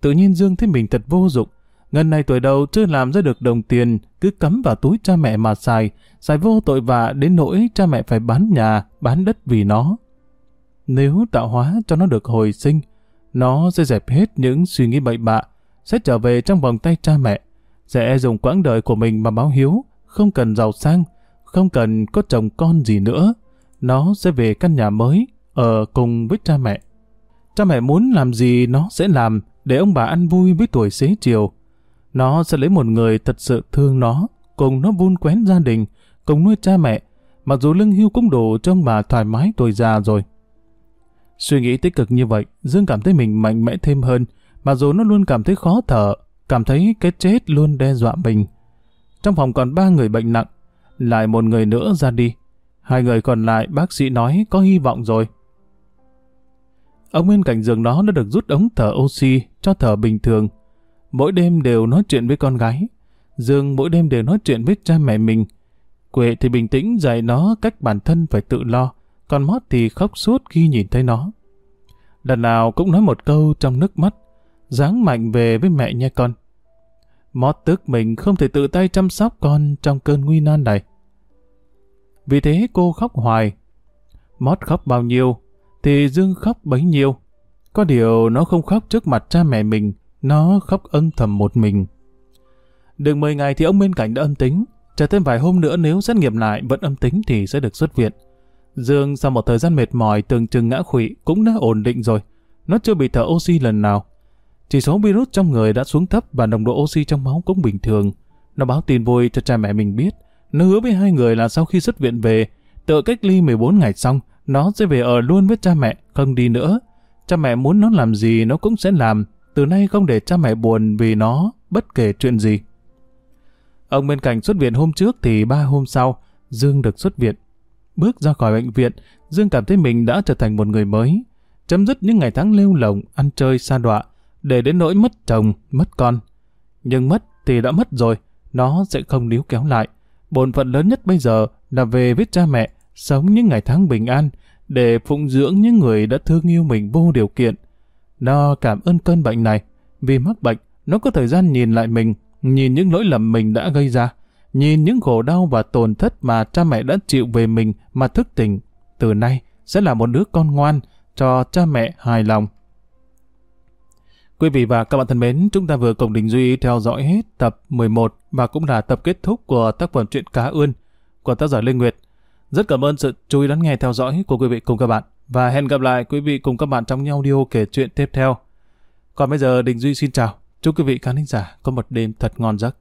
Tự nhiên Dương thấy mình thật vô dụng. Ngân này tuổi đầu chưa làm ra được đồng tiền, cứ cắm vào túi cha mẹ mà xài, xài vô tội vạ đến nỗi cha mẹ phải bán nhà, bán đất vì nó. Nếu tạo hóa cho nó được hồi sinh, nó sẽ dẹp hết những suy nghĩ bậy bạ, sẽ trở về trong vòng tay cha mẹ, sẽ dùng quãng đời của mình mà báo hiếu, không cần giàu sang, không cần có chồng con gì nữa. Nó sẽ về căn nhà mới, ở cùng với cha mẹ. Cha mẹ muốn làm gì nó sẽ làm, để ông bà ăn vui với tuổi xế chiều. Nó sẽ lấy một người thật sự thương nó, cùng nó vun quén gia đình, cùng nuôi cha mẹ, mặc dù lương hưu cũng đủ cho ông bà thoải mái tuổi già rồi. Suy nghĩ tích cực như vậy, Dương cảm thấy mình mạnh mẽ thêm hơn, mặc dù nó luôn cảm thấy khó thở, cảm thấy cái chết luôn đe dọa mình. Trong phòng còn ba người bệnh nặng, lại một người nữa ra đi. Hai người còn lại bác sĩ nói có hy vọng rồi. Ông bên cạnh giường đó đã được rút ống thở oxy cho thở bình thường. Mỗi đêm đều nói chuyện với con gái. Dương mỗi đêm đều nói chuyện với cha mẹ mình. Quệ thì bình tĩnh dạy nó cách bản thân phải tự lo, còn Mót thì khóc suốt khi nhìn thấy nó. Lần nào cũng nói một câu trong nước mắt, dáng mạnh về với mẹ nha con. Mót tức mình không thể tự tay chăm sóc con trong cơn nguy nan này. Vì thế cô khóc hoài. Mót khóc bao nhiêu, thì Dương khóc bấy nhiêu. Có điều nó không khóc trước mặt cha mẹ mình, nó khóc âm thầm một mình. Được 10 ngày thì ông bên cạnh đã âm tính, chờ thêm vài hôm nữa nếu xét nghiệm lại vẫn âm tính thì sẽ được xuất viện. Dương sau một thời gian mệt mỏi tưởng chừng ngã khủy cũng đã ổn định rồi. Nó chưa bị thở oxy lần nào. Chỉ số virus trong người đã xuống thấp và nồng độ oxy trong máu cũng bình thường. Nó báo tin vui cho cha mẹ mình biết. Nó hứa với hai người là sau khi xuất viện về, tự cách ly 14 ngày xong, nó sẽ về ở luôn với cha mẹ, không đi nữa. Cha mẹ muốn nó làm gì nó cũng sẽ làm, từ nay không để cha mẹ buồn vì nó, bất kể chuyện gì. Ông bên cạnh xuất viện hôm trước thì ba hôm sau, Dương được xuất viện. Bước ra khỏi bệnh viện, Dương cảm thấy mình đã trở thành một người mới. Chấm dứt những ngày tháng lêu lồng, ăn chơi xa đọa, để đến nỗi mất chồng, mất con. Nhưng mất thì đã mất rồi, nó sẽ không níu kéo lại. Bổn phận lớn nhất bây giờ là về với cha mẹ, sống những ngày tháng bình an, để phụng dưỡng những người đã thương yêu mình vô điều kiện. Nó cảm ơn cơn bệnh này, vì mắc bệnh, nó có thời gian nhìn lại mình, nhìn những lỗi lầm mình đã gây ra, nhìn những khổ đau và tổn thất mà cha mẹ đã chịu về mình mà thức tỉnh. Từ nay, sẽ là một đứa con ngoan, cho cha mẹ hài lòng. Quý vị và các bạn thân mến, chúng ta vừa cùng Đình Duy theo dõi hết tập 11 và cũng là tập kết thúc của tác phẩm truyện Cá Ươn của tác giả Lê Nguyệt. Rất cảm ơn sự chú ý lắng nghe theo dõi của quý vị cùng các bạn và hẹn gặp lại quý vị cùng các bạn trong nhau audio kể chuyện tiếp theo. Còn bây giờ Đình Duy xin chào. Chúc quý vị khán giả có một đêm thật ngon giấc.